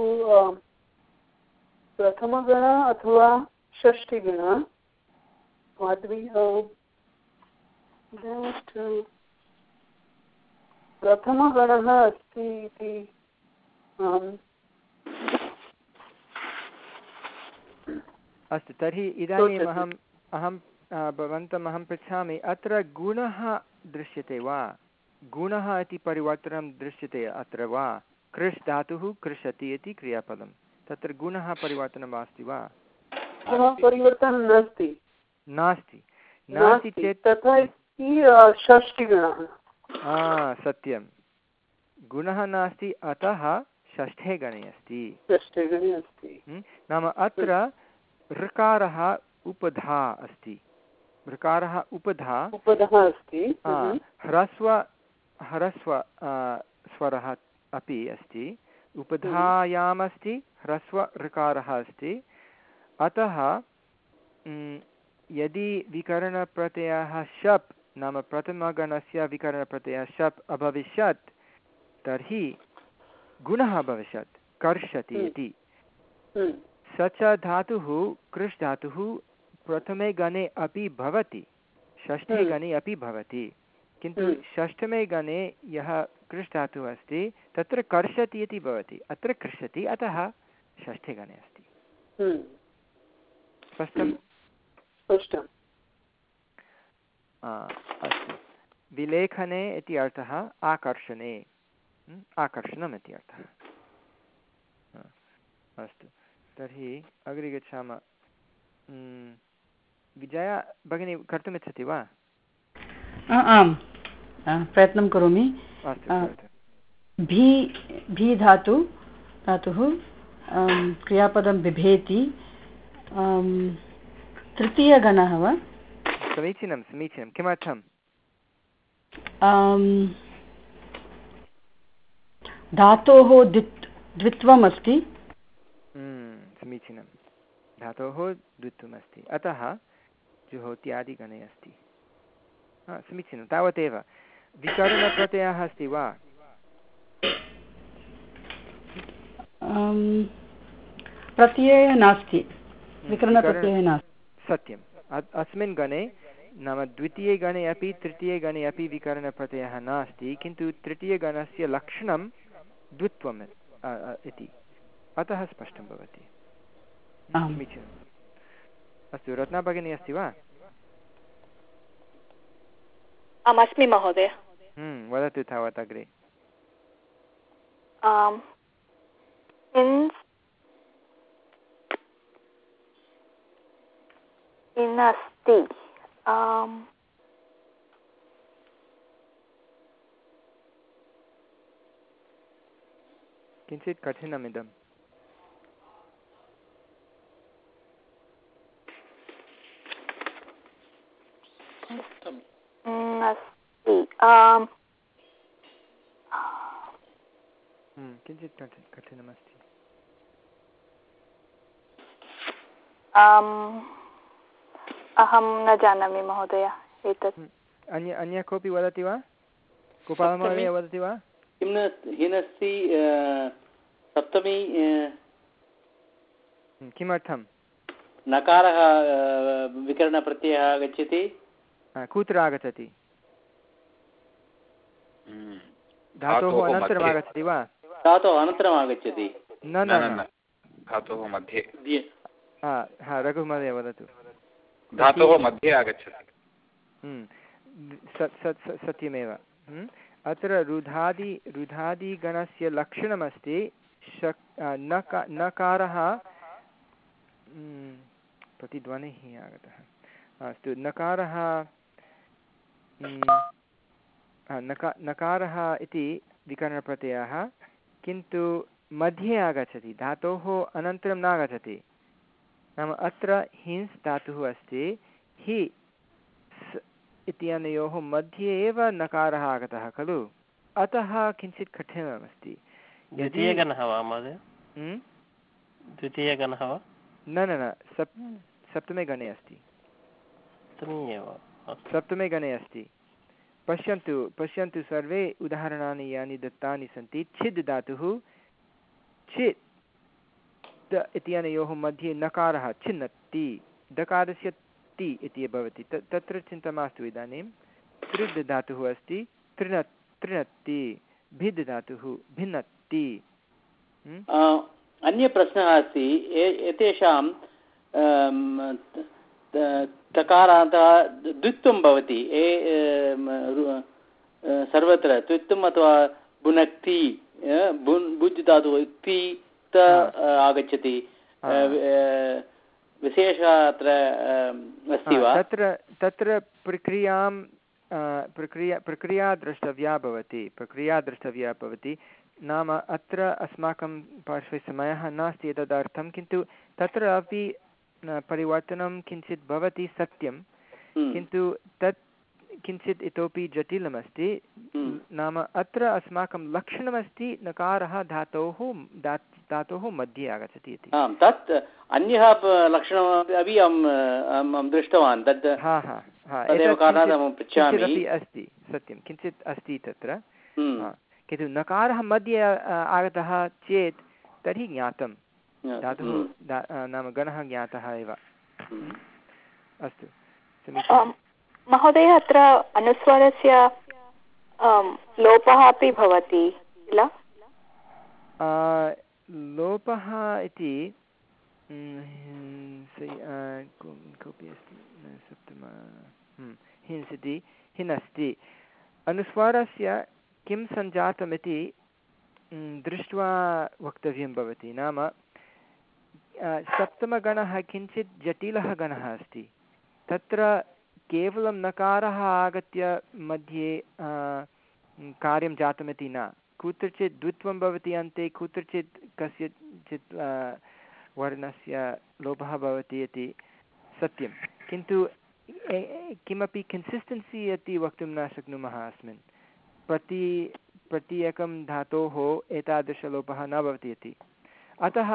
प्रथमगण अथवा षष्ठीगण प्रथमगणः अस्ति इति अस्तु तर्हि इदानीम् अहम् अहं भवन्तम् अहं पृच्छामि अत्र गुणः दृश्यते वा? गुणः इति परिवर्तनं दृश्यते अत्र वा? कृष् धातुः कृषति इति क्रियापदं। तत्र गुणः परिवर्तनं मास्ति वा? परिवर्तनं नास्ति। नास्ति। नास्ति चेत् तथा सत्यं। गुणः नास्ति अतः अस्ति। षष्ठे गणे अस्ति। नाम अत्र ऋकारः उपधा अस्ति। ऋकारः उपधा उपधः अस्ति। ह्रस्व ह्रस्व स्वरः अपि अस्ति। उपधायामस्ति ह्रस्व ऋकारः अस्ति। अतः यदि विकरणप्रत्ययः शप् नाम प्रथमगणस्य विकरणप्रत्ययः शप् अभविष्यत् तर्हि गुणः अभविष्यत्। कर्षति हम्म। इति। हम्म। स च धातुः कृष् धातुः प्रथमे गणे अपि भवति षष्ठे हम्म। गणे अपि भवति। किन्तु षष्ठमे गणे यः कृष् धातुः अस्ति तत्र कर्षति इति भवति अत्र कृषति अतः षष्ठे गणे अस्ति। स्पष्टं स्पष्टम्? अस्तु। विलेखने इति अर्थः आकर्षणे। आकर्षणम् इति अर्थः। अस्तु। तर्हि अग्रे गच्छामः। विजया भगिनी कर्तुमिच्छति वा? आम्। प्रयत्नं करोमि। भी भी धातु धातुः क्रियापदं बिभेति तृतीयगणः वा? समीचीनं समीचीनं। किमर्थं धातोः द्वित् द्वित्वम् अस्ति समीचीनं। धातोः द्वित्वमस्ति। अतः जुहोत्यादिगणे अस्ति समीचीनं। तावदेव। विकरणप्रत्ययः अस्ति वा? प्रत्ययः नास्ति। विकरणप्रत्ययः नास्ति। सत्यम्। अस्मिन् गणे नाम द्वितीये गणे अपि तृतीये गणे अपि विकरणप्रत्ययः नास्ति किन्तु तृतीयगणस्य लक्षणं द्वित्वम् इति। अतः स्पष्टं भवति। समीचीनम् अस्तु रत्ना भगिनी अस्ति वा? आम् अस्मि महोदय। हम्म, वदतु तावत् अग्रे। अस्ति किञ्चित् कठिनमिदम्। अस्ति हम्म, किञ्चित् कठिनमस्ति। अहं न जानामि महोदय एतत्। हम्म, अन्य अन्य कोऽपि वदति वा? गोपालमहोदय वदति वा? किं न हिनस्ति सप्तमी किमर्थं नकारः विकरणप्रत्ययः आगच्छति। कुत्र आगच्छति? धातोः अनन्तरम् आगच्छति वा? धातोः अनन्तरम् आगच्छति। न न धातोः मध्ये। हा रघुमहोदय वदतु। धातोः मध्ये आगच्छति। सत्यमेव। अत्र रुधादि रुधादिगणस्य लक्षणमस्ति। शक् नकारः। प्रतिध्वनिः आगतः। अस्तु नकारः नका नकारः इति विकरणप्रत्ययः। किन्तु मध्ये आगच्छति धातोः अनन्तरं नागच्छति। नाम अत्र हिंस् धातुः अस्ति हि इत्यनयोः मध्ये एव नकारः आगतः खलु? अतः किञ्चित् कठिनमस्ति द्वितीयगणः वा महोदय? द्वितीयगणः वा? न न न सप् सप्तमे गणे अस्ति। सप्तमे गणे अस्ति। पश्यन्तु पश्यन्तु सर्वे उदाहरणानि यानि दत्तानि सन्ति। छिद् धातुः छित् इत्यनयोः मध्ये नकारः छिन्नति। दकारस्य ति इति भवति। तत्र चिन्ता मास्तु इदानीं। तृद् धातुः अस्ति। तृण, तृणति। भिद् धातुः, भिन्नति। अन्यप्रश्नः अस्ति। एतेषां तकारान्तः द्वित्वं भवति। सर्वत्र द्वित्वम् अथवा भुनक्ति भुज् धातुः क्ति त आगच्छति। विशेषः अत्र अस्ति वा? तत्र तत्र प्रक्रियाँ प्रक्रिया प्रक्रिया द्रष्टव्या भवति। प्रक्रिया द्रष्टव्या भवति। नाम अत्र अस्माकं पार्श्वे समयः नास्ति एतदर्थं किन्तु तत्र अपि परिवर्तनं किञ्चित् भवति सत्यं किन्तु तत् किञ्चित् इतोपि जटिलमस्ति। नाम अत्र अस्माकं लक्षणमस्ति नकारः धातोः धातोः मध्ये आगच्छति इति। तत् अन्यः लक्षणम् अपि अहं दृष्टवान् हा हा हा। पृच्छामि। अस्ति सत्यं किञ्चित् अस्ति तत्र। किन्तु नकारः मध्ये आगतः चेत् तर्हि ज्ञातं धातुः नाम गणः ज्ञातः एव। अस्तु महोदय अत्र अनुस्वारस्य लोपः अपि भवति किल? लोपः इति कोऽपि अस्ति सप्तम हिंस् इति हिनस्ति अनुस्वारस्य किं सञ्जातमिति दृष्ट्वा वक्तव्यं भवति। नाम सप्तमगणः किञ्चित् जटिलः गणः अस्ति। तत्र केवलं नकारः आगत्य मध्ये कार्यं जातमिति न। कुत्रचित् द्वित्वं भवति अन्ते, कुत्रचित् कस्यचित् वर्णस्य लोपः भवति इति सत्यं। किन्तु किमपि कन्सिस्टेन्सि इति वक्तुं न शक्नुमः अस्मिन्। प्रति प्रति एकं धातोः एतादृशलोपः न भवति इति। अतः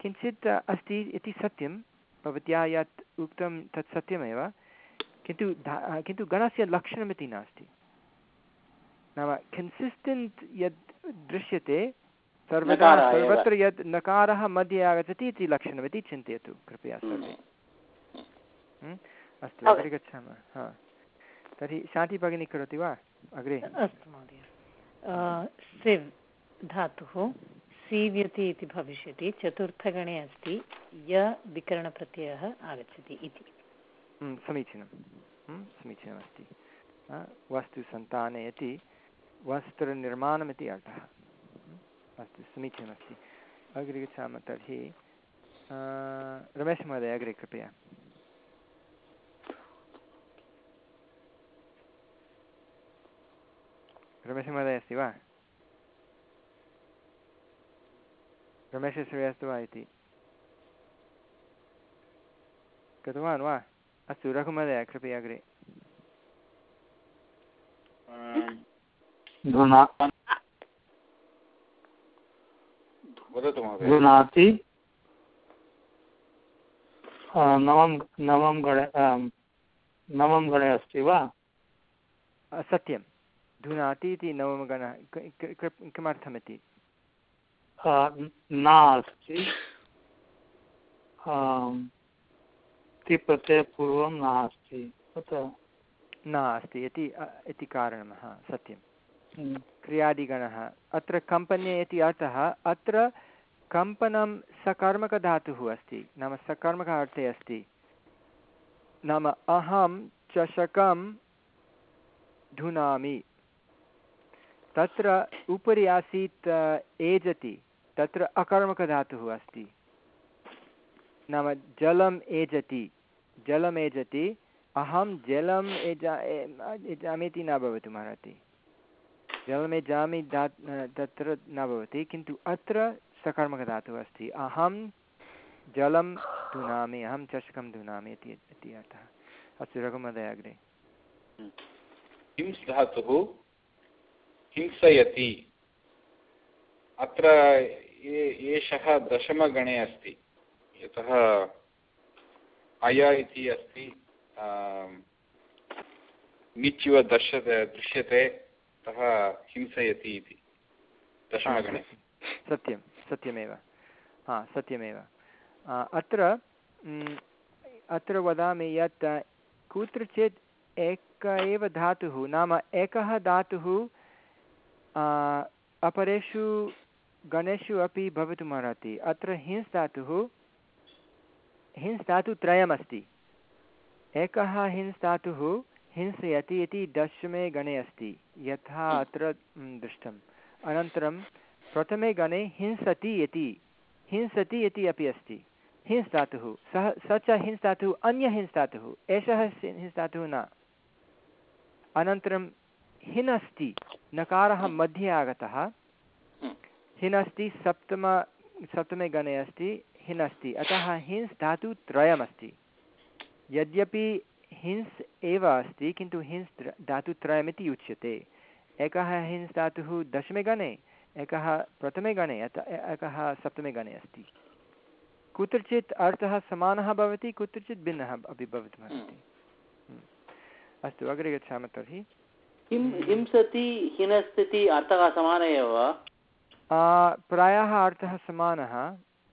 किञ्चित् अस्ति इति सत्यं भवत्या यत् उक्तं तत् सत्यमेव किन्तु किन्तु गणस्य लक्षणमिति नास्ति। नाम कन्सिस्टेण्ट् यद् दृश्यते सर्वदा सर्वत्र यत् नकारः मध्ये आगच्छति इति लक्षणमिति चिन्तयतु कृपया सर्वे। हम्म? अस्तु। अग्रे गच्छामः हा। तर्हि शान्ति भगिनी करोति वा? अग्रे। अस्तु महोदय। सिव् धातुः। सीव्यति इति भविष्यति चतुर्थगणे अस्ति य विकरणप्रत्ययः आगच्छति इति। हम्म, समीचीनं। हम्म, समीचीनमस्ति। हा, वस्तु सन्तानयति वस्त्रनिर्माणमिति अर्थः। हम्म, अस्तु समीचीनमस्ति। अग्रे गच्छामः तर्हि। रमेशमहोदय अग्रे कृपया। रमेशमहोदय अस्ति वा? रमेशश्री अस्ति वा इति कृतवान् वा। अस्तु रघुमहोदय कृपया अग्रे। धुनाति। नवम नवम गणे नवम गणे अस्ति वा? सत्यं। धुनाति इति नवमगणः। क- क- क- किमर्थमिति? अ, न अस्ति आम्, ति प्रत्यय पूर्वं नास्ति। अतः नास्ति इति इति कारणं हा सत्यं हम्म, क्रियादिगणः अत्र कम्पन्ये इति अर्थः अत्र कम्पनं सकर्मकधातुः अस्ति नाम सकर्मक अर्थे अस्ति। नाम अहं चषकं धुनामि। तत्र उपरि आसीत् एजति। तत्र अकर्मकधातुः अस्ति। नाम जलम् एजति। जलम् एजति। अहं जलम् एजा एजामि इति न भवितुमर्हति जलमेजामि दा तत्र न भवति, किन्तु अत्र सकर्मकधातुः अस्ति। अहं जलं धुनामि, अहं चषकं धुनामि इति इति अर्थः। अस्तु, रघुमहोदय, अग्रे। हिंस् धातुः? हिंसयति अत्र एषः दशमगणे अस्ति। यतः अय इति अस्ति। आम्, निच् इव दृश्यते दृश्यते अतः हिंसयति इति। दशमगणे। सत्यं सत्यमेव। हा सत्यमेव। अत्र अत्र वदामि यत् कुत्रचित् एक एव धातुः नाम एकः धातुः अपरेषु गणेषु अपि भवितुमर्हति अत्र हिंस् धातुः हिंस् धातुः त्रयमस्ति। एकः हिंस् धातुः हिंसयति इति दशमे गणे अस्ति। यथा अत्र दृष्टम्। अनन्तरं प्रथमे गणे हिंसति इति हिंसति इति अपि अस्ति। हिंस् धातुः, सः, स च हिंस् धातुः अन्यहिंस् धातुः, एषः हिंस् धातुः न। अनन्तरं हिनस्ति, नकारः मध्ये आगतः। हिनस्ति सप्तम सप्तमे गणे अस्ति हिनस्ति। अतः हिंस् धातुः त्रयमस्ति। यद्यपि हिंस् एव अस्ति किन्तु हिंस् त्र- धातुत्रयमिति उच्यते। एकः हिंस् धातुः दशमे गणे एकः प्रथमे गणे अतः एकः सप्तमे गणे अस्ति। कुत्रचित् अर्थः समानः भवति कुत्रचित् भिन्नः अपि भवितुमर्हति हम्म। अस्तु अग्रे गच्छामः तर्हि। हिं हिंसति हिनस्ति अर्थः समानः एव। प्रायः अर्थः समानः।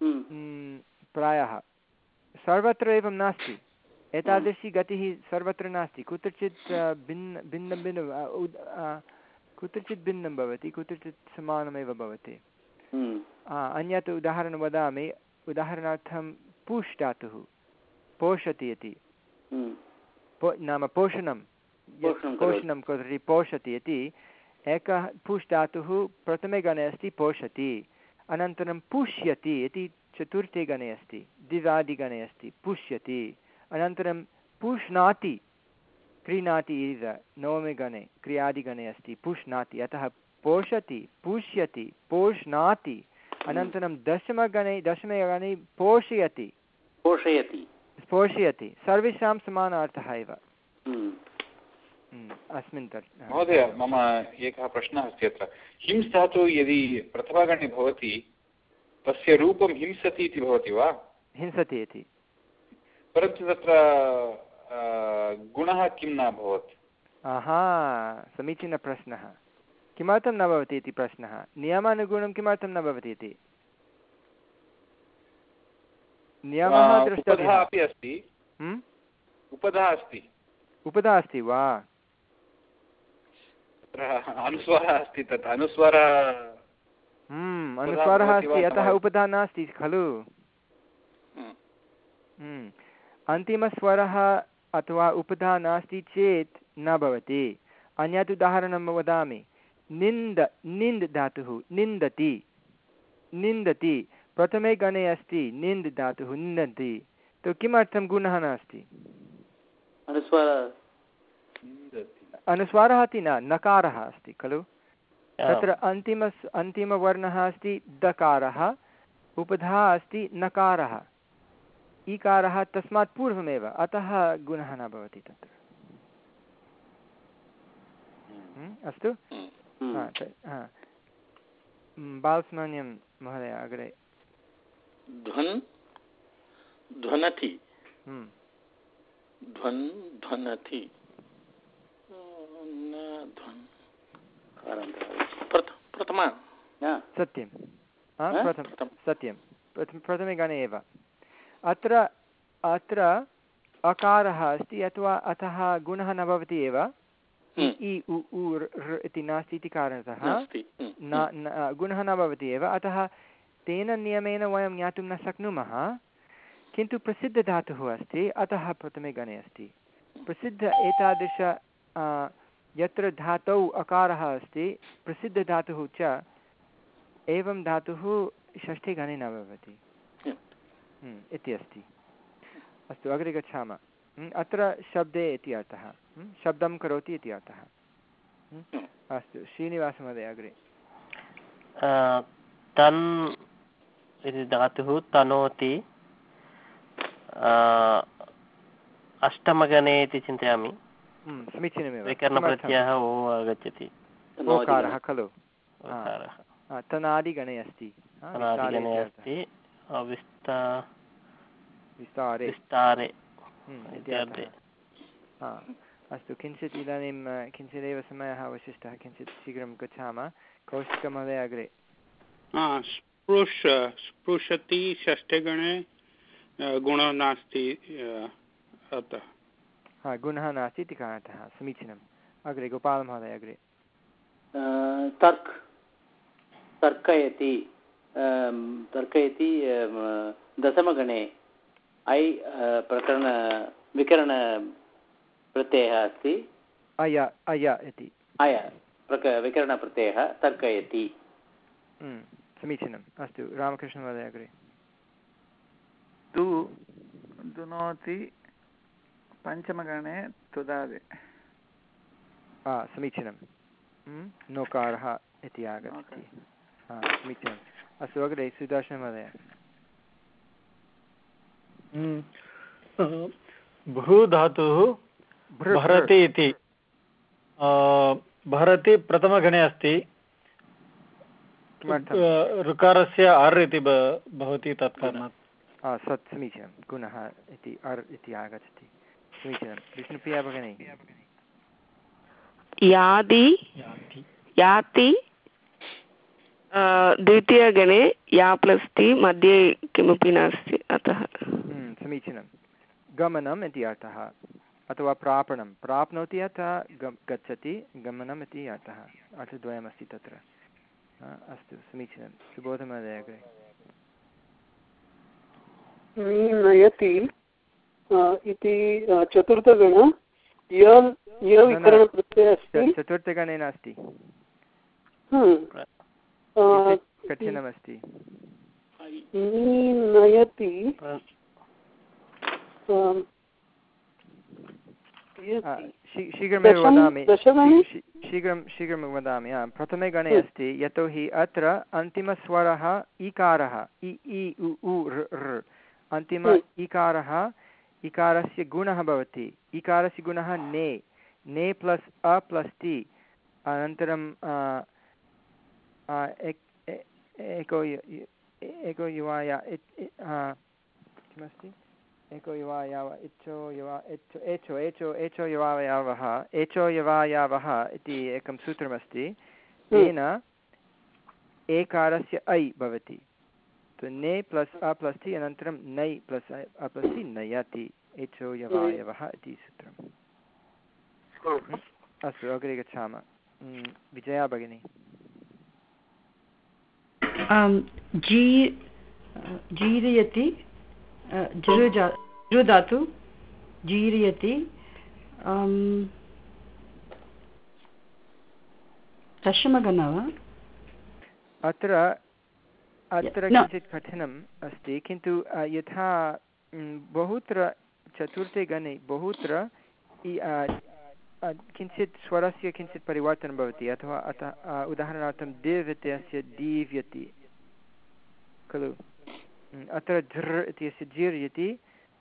हम्म, हम्म, प्रायः। सर्वत्र एवं नास्ति। एतादृशी गतिः सर्वत्र नास्ति। कुत्रचित् भिन्न भिन्नं भिन्नं कुत्रचित् भिन्नं भवति कुत्रचित् समानमेव भवति। हम्म, अन्यत् उदाहरणं वदामि। उदाहरणार्थं पूष् धातुः पोषति इति। नाम पोषणं। पोषणं करोति पोषति इति। एकः पुष् धातुः प्रथमे गणे अस्ति पोषति अनन्तरं पुष्यति इति चतुर्थे गणे अस्ति द्विवादिगणे अस्ति पुष्यति अनन्तरं पुष्णाति क्रीणाति इव नवमे गणे क्रियादिगणे अस्ति पुष्णाति अतः पोषति पुष्यति पोष्णाति अनन्तरं दशमगणे दशमे गणे पोषयति। पोषयति। पोषयति सर्वेषां समानार्थः एव। हम्म, अस्मिन् महोदय मम एकः प्रश्नः अस्ति अत्र। हिंस् धातुः यदि प्रथमगणे भवति तस्य रूपं हिंसति इति भवति वा? हिंसति इति। परन्तु तत्र गुणः किं न अभवत्? आहा समीचीनप्रश्नः। किमर्थं न भवति इति प्रश्नः? नियमानुगुणं किमर्थं न भवति इति? नियमः द्रष्टव्यः। अपि अस्ति। उपधा अस्ति। उपधा अस्ति वा? अनुस्वारः अस्ति तत् अनुस्वारः अनुस्वारः अस्ति अतः उपधा नास्ति खलु? अन्तिमस्वरः अथवा उपधा नास्ति चेत् न भवति। अन्यत् उदाहरणं वदामि। निन्द निन्द् धातुः निन्दति। निन्दति। प्रथमे गणे अस्ति निन्द् धातुः निन्दति। तु किमर्थं गुणः नास्ति? अनुस्वारः अस्ति न नकारः अस्ति खलु? तत्र अन्तिम अन्तिमवर्णः अस्ति दकारः। उपधा अस्ति नकारः। ईकारः तस्मात् पूर्वमेव अतः गुणः न भवति तत्र। अस्तु? बालसुब्रह्मण्यं महोदय अग्रे। ध्वन् ध्वनति ध्वन् ध्वनति प्रथमा सत्यं। प्रथम सत्यं। प्रथमे गणे एव। अत्र अत्र अकारः अस्ति अथवा अतः गुणः न भवति एव। इ उ उ इति नास्ति इति कारणतः। न गुणः न भवति एव। अतः तेन नियमेन वयं ज्ञातुं न शक्नुमः। किन्तु प्रसिद्धधातुः अस्ति। अतः प्रथमे गणे अस्ति। प्रसिद्ध एतादृश यत्र धातौ अकारः अस्ति प्रसिद्धधातुः च एवं धातुः षष्ठे गणे न भवति। इति अस्ति। अस्तु अग्रे गच्छामः। अत्र शब्दे इति अर्थः। शब्दं करोति इति अर्थः। अस्तु श्रीनिवासमहोदय अग्रे। तन् इति धातुः तनोति। अष्टमगणे इति चिन्तयामि। समीचीनमेव विकरणप्रत्ययः ओ आगच्छति ओकारः खलु तनादिगणे अस्ति तनादिगणे अस्ति विस्ता विस्तारे विस्तारे इत्यार्थे अस्तु किञ्चित् इदानीं किञ्चिदेव समयः अवशिष्टः किञ्चित् शीघ्रं गच्छामः कौशिकमहोदय अग्रे स्पृश स्पृशति षष्ठे गणे गुणः नास्ति अतः हा गुणः नास्ति इति कारणतः समीचीनम्। अग्रे गोपालमहोदय अग्रे। तर्क् तर्कयति तर्कयति दशमगणे ऐ प्रकरण विकरणप्रत्ययः अस्ति। अय अय इति। अय प्रक विकरणप्रत्ययः तर्कयति। समीचीनम्। अस्तु रामकृष्णमहोदय अग्रे। तु दुनोति पञ्चमगणे तुदादि। समीचीनं। नोकारः इति आगच्छति। समीचीनम् अस्तु अग्रे सुदर्शनमहोदय भू धातुः भरति इति। भरति प्रथमगणे अस्ति। ऋकारस्य अर् इति भवति तत् कारणात् सत् समीचीनं। गुणः इति अर् इति आगच्छति। समीचीनं विष्णुप्रिया भगिनी यादि याति द्वितीयगणे या प्लस् ति मध्ये किमपि नास्ति अतः समीचीनं गमनम् इति अर्थः अथवा प्रापणं प्राप्नोति अतः गच्छति गमनम् इति अर्थः अर्थद्वयमस्ति तत्र अस्तु समीचीनं सुबोधमहोदय अग्रे नयति इति चतुर्थगण य य विकरणप्रत्ययः अस्ति? चतुर्थगणे नास्ति। कठिनमस्ति। नयति शीघ्रमेव वदामि। शीघ्रं शीघ्रं वदामि। प्रथमे गणे अस्ति यतोहि अत्र अन्तिमस्वरः इकारः इ इ उ उ ऋ अन्तिम इकारः इकारस्य गुणः भवति। इकारस्य गुणः ने। ने प्लस् अ प्लस् टि अनन्तरं एको एको युवाय किमस्ति? एको यवा याव इच्छो यवा एचो एचो एचो एचो यवावयावः एचो यवायावः इति एकं सूत्रमस्ति। तेन एकारस्य ऐ भवति। ने प्लस् अ प्लस् टि अनन्तरं नै प्लस् अ प्लस् टि नयति एचो यवायवः इति सूत्रम्। अस्तु अग्रे गच्छामः। विजया भगिनी। जी जीरयति जरु जा जीरयति दशमगण वा? अत्र अत्र किञ्चित् कठिनम् अस्ति किन्तु यथा बहुत्र चतुर्थे गणे बहुत्र किञ्चित् स्वरस्य किञ्चित् परिवर्तनं भवति अथवा अतः उदाहरणार्थं दिव् इत्यस्य दीव् इति खलु अत्र झर् इत्यस्य जिर् इति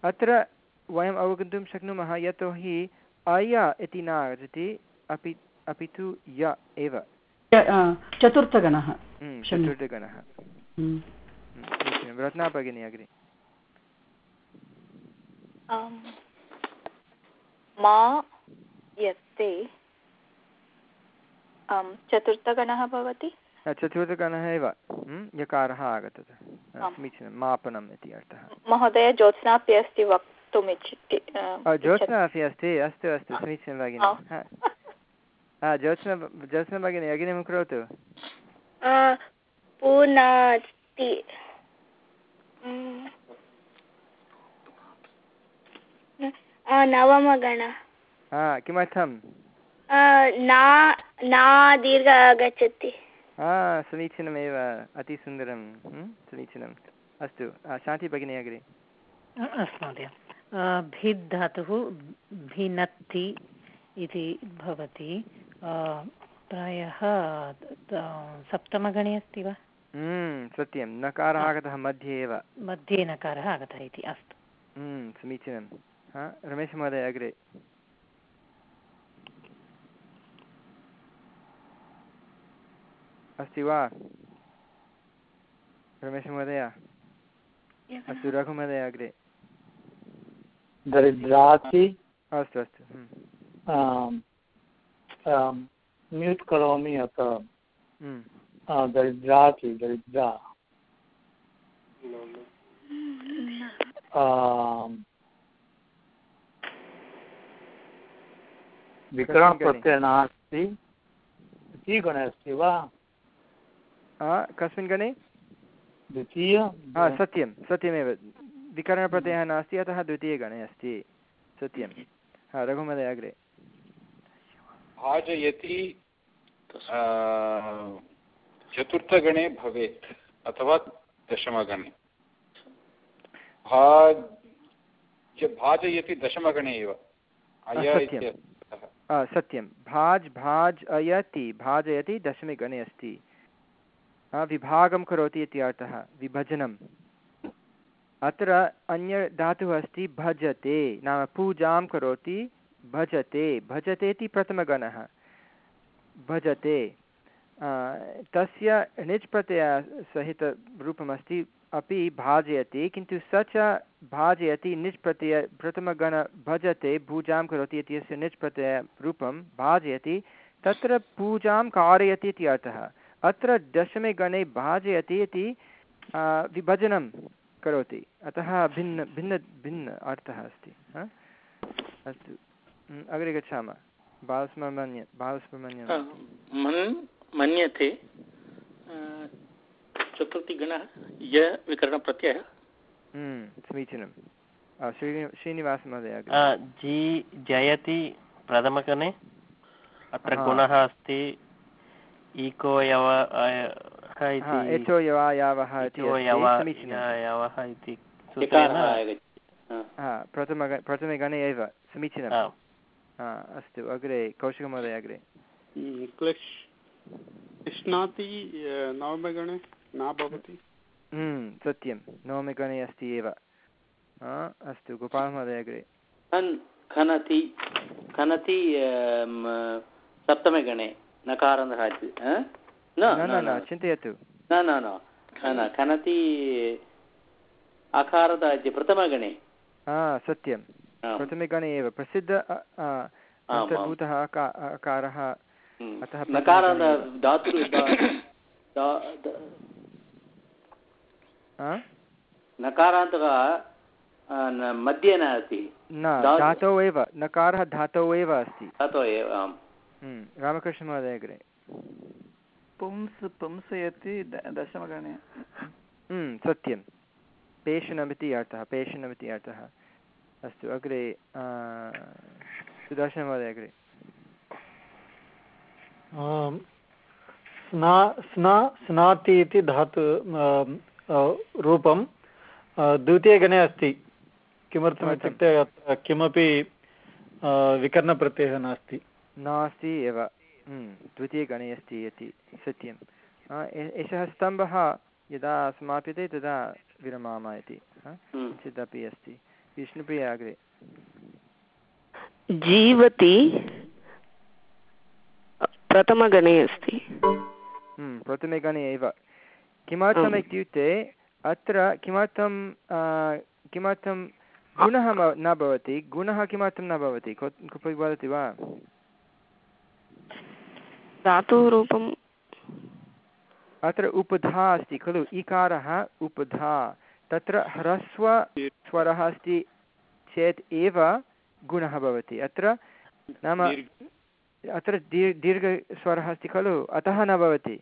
अत्र वयम् अवगन्तुं शक्नुमः यतोहि अय इति न आगच्छति अपि अपि तु य एव। चतुर्थगणः। चतुर्थगणः रत्ना भगिनी अग्रे मा यत्ते चतुर्थगणः भवति। चतुर्थगणः एव। यकारः आगतः। समीचीनं मापनम् इति अर्थः। महोदय ज्योत्स्ना अपि अस्ति वक्तुम् इच्छति। ज्योत्स्ना अपि अस्ति अस्तु अस्तु समीचीनं भगिनि। ज्योत्स्ना ज्योत्स्ना भगिनी अग्रिमं करोतु। पुनाति। नवमगण। किमर्थं न दीर्घ आगच्छति समीचीनमेव अतिसुन्दरं समीचीनम्। अस्तु शान्ति भगिनी अग्रे। अस्तु महोदय। भिद् धातुः भिनत्ति इति भवति। प्रायः सप्तमगणे अस्ति वा? सत्यं नकारः आगतः मध्ये एव मध्ये नकारः आगतः इति अस्तु। समीचीनं। रमेशमहोदय अग्रे। अस्ति वा? रमेशमहोदय अस्तु रघुमहोदय अग्रे। दरिद्राति अस्तु अस्तु म्यूट् करोमि अतः दरिद्राति दरिद्रा विकरणप्रत्ययः नास्ति। द्वितीयगणे अस्ति वा? कस्मिन् गणे? द्वितीय सत्यं सत्यमेव। विकरणप्रत्ययः नास्ति अतः द्वितीयगणे अस्ति। सत्यं। हा रघुमहोदय अग्रे। भाजयति चतुर्थगणे भवेत् अथवा दशमगणे। भाज भाजयति दशमगणे एव। अय सत्यं भाज् भाज् अयति भाजयति दशमे गणे अस्ति विभागं करोति इति अर्थः। विभजनम्। अत्र अन्य धातुः अस्ति भजते नाम पूजां करोति भजते। भजते इति प्रथमगणः। भजते। तस्य णिच् प्रत्ययसहितरूपमस्ति अपि भाजयति, किन्तु स च भाजयति निच् प्रत्यय प्रथमगण भजते, पूजां करोति इत्यस्य निच् प्रत्ययरूपं भाजयति, तत्र पूजां कारयति इति अर्थः। अत्र दशमे गणे भाजयति इति विभजनं करोति। अतः भिन्न भिन्न भिन्न अर्थः अस्ति। अस्तु। अग्रे गच्छामः। बालस्मरण्य बालस्मरण्यं मन्यते चतुर्थीगणः य विकरणप्रत्ययः। समीचीनं श्रीनिवासमहोदय जी जयति प्रथमगणे अत्र गुणः अस्ति इको यव एचो यवायावः यवः इति प्रथम प्रथमे एव समीचीनम्। अस्तु अग्रे कौशिकमहोदय अग्रे। क्लिश् नवमगणे न भवति। सत्यं। नवमे गणे अस्ति एव। अस्तु गोपालमहोदय अग्रे। खनति खनति सप्तमे गणे नकारन्तः अस्ति न न चिन्तयतु। न न न खनति अकारतः इति प्रथमगणे सत्यं। प्रथमे गणे एव। प्रसिद्ध अ- अ, अन्तर्भूतः अकारः अतः प्रथमे नकार धातु दा- दा- हा? नकारान्तः मध्ये नास्ति न धातौ एव नकारः धातौ एव अस्ति। धातु एव आम्। हम्म, रामकृष्णमहोदय अग्रे। पुंस् पुंसयति दशमगणे हम्म, सत्यं। पेषणमिति अर्थः पेषणमिति अर्थः। अस्तु अग्रे सुदर्शनमहोदय अग्रे। स्ना स्ना स्नाति इति धातु रूपं द्वितीयगणे अस्ति। किमर्थम् इत्युक्ते अत्र किमपि विकरणप्रत्ययः नास्ति। नास्ति एव। हम्म, द्वितीयगणे अस्ति इति सत्यं आ, एषः स्तम्भः यदा समाप्यते तदा विरमामः इति हा? किञ्चिदपि अस्ति। विष्णुप्रिया अग्रे। जीवति प्रथमगणे अस्ति। हम्म, प्रथमे गणे एव। किमर्थम् इत्युक्ते अत्र किमर्थं किमर्थं गुणः न भवति। गुणः किमर्थं न भवति? को- कोऽपि वदति वा? धातुरूपं अत्र उपधा अस्ति खलु। इकारः उपधा। तत्र ह्रस्व स्वरः अस्ति चेत् एव गुणः भवति। अत्र नाम अत्र दीर् दीर्घस्वरः अस्ति खलु? अतः न भवति।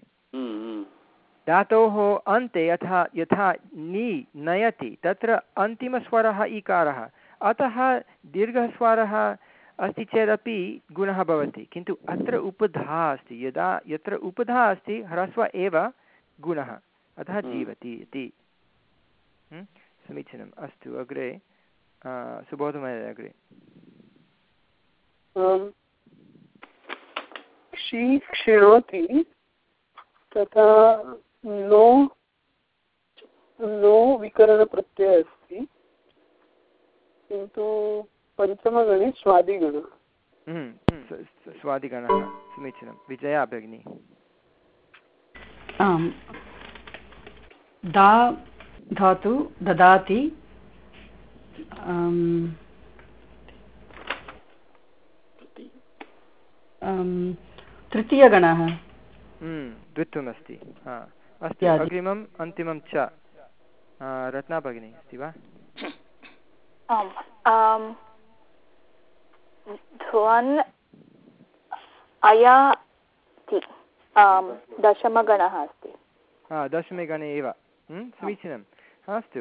धातोः अन्ते यथा यथा नि नयति तत्र अन्तिमस्वरः इकारः। अतः दीर्घस्वरः अस्ति चेदपि गुणः भवति। किन्तु अत्र उपधा अस्ति। यदा यत्र उपधा अस्ति ह्रस्व एव गुणः। अतः जीवति इति? समीचीनम्। अस्तु अग्रे। आ, सुबोधमहोदय अग्रे। क्षी क्षिणोति तथा नो नो विकरणप्रत्ययः अस्ति। किन्तु पञ्चमगणे स्वादिगणः। हं, स- स- स्वादिगणः समीचीनं। विजया भगिनी। आम्। दा धातु ददाति। अम्, तृतीयगणः। हं, द्वित्वमस्ति। हा अस्तु। अग्रिमम् अन्तिमं च रत्ना भगिनी अस्ति वा? आम् ध्वन् अयाति। आम् दशमगणः अस्ति। हा दशमे गणे एव हं, समीचीनम् अस्तु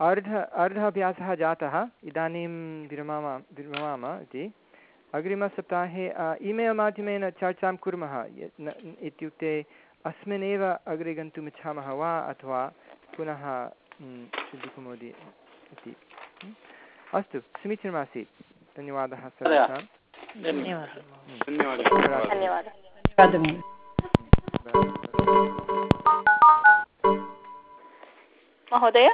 अर्ध अर्धाभ्यासः जातः। इदानीं विरमाम विरमामः इति। अग्रिमसप्ताहे ईमेल् माध्यमेन चर्चां कुर्मः इत्युक्ते अस्मिन्नेव अग्रे गन्तुम् इच्छामः वा अथवा पुनः सिद्धकुमोदि इति? अस्तु समीचीनमासीत् धन्यवादः सर्वेषां। धन्यवादः धन्यवादः। धन्यवादः। धन्यवादः। महोदय?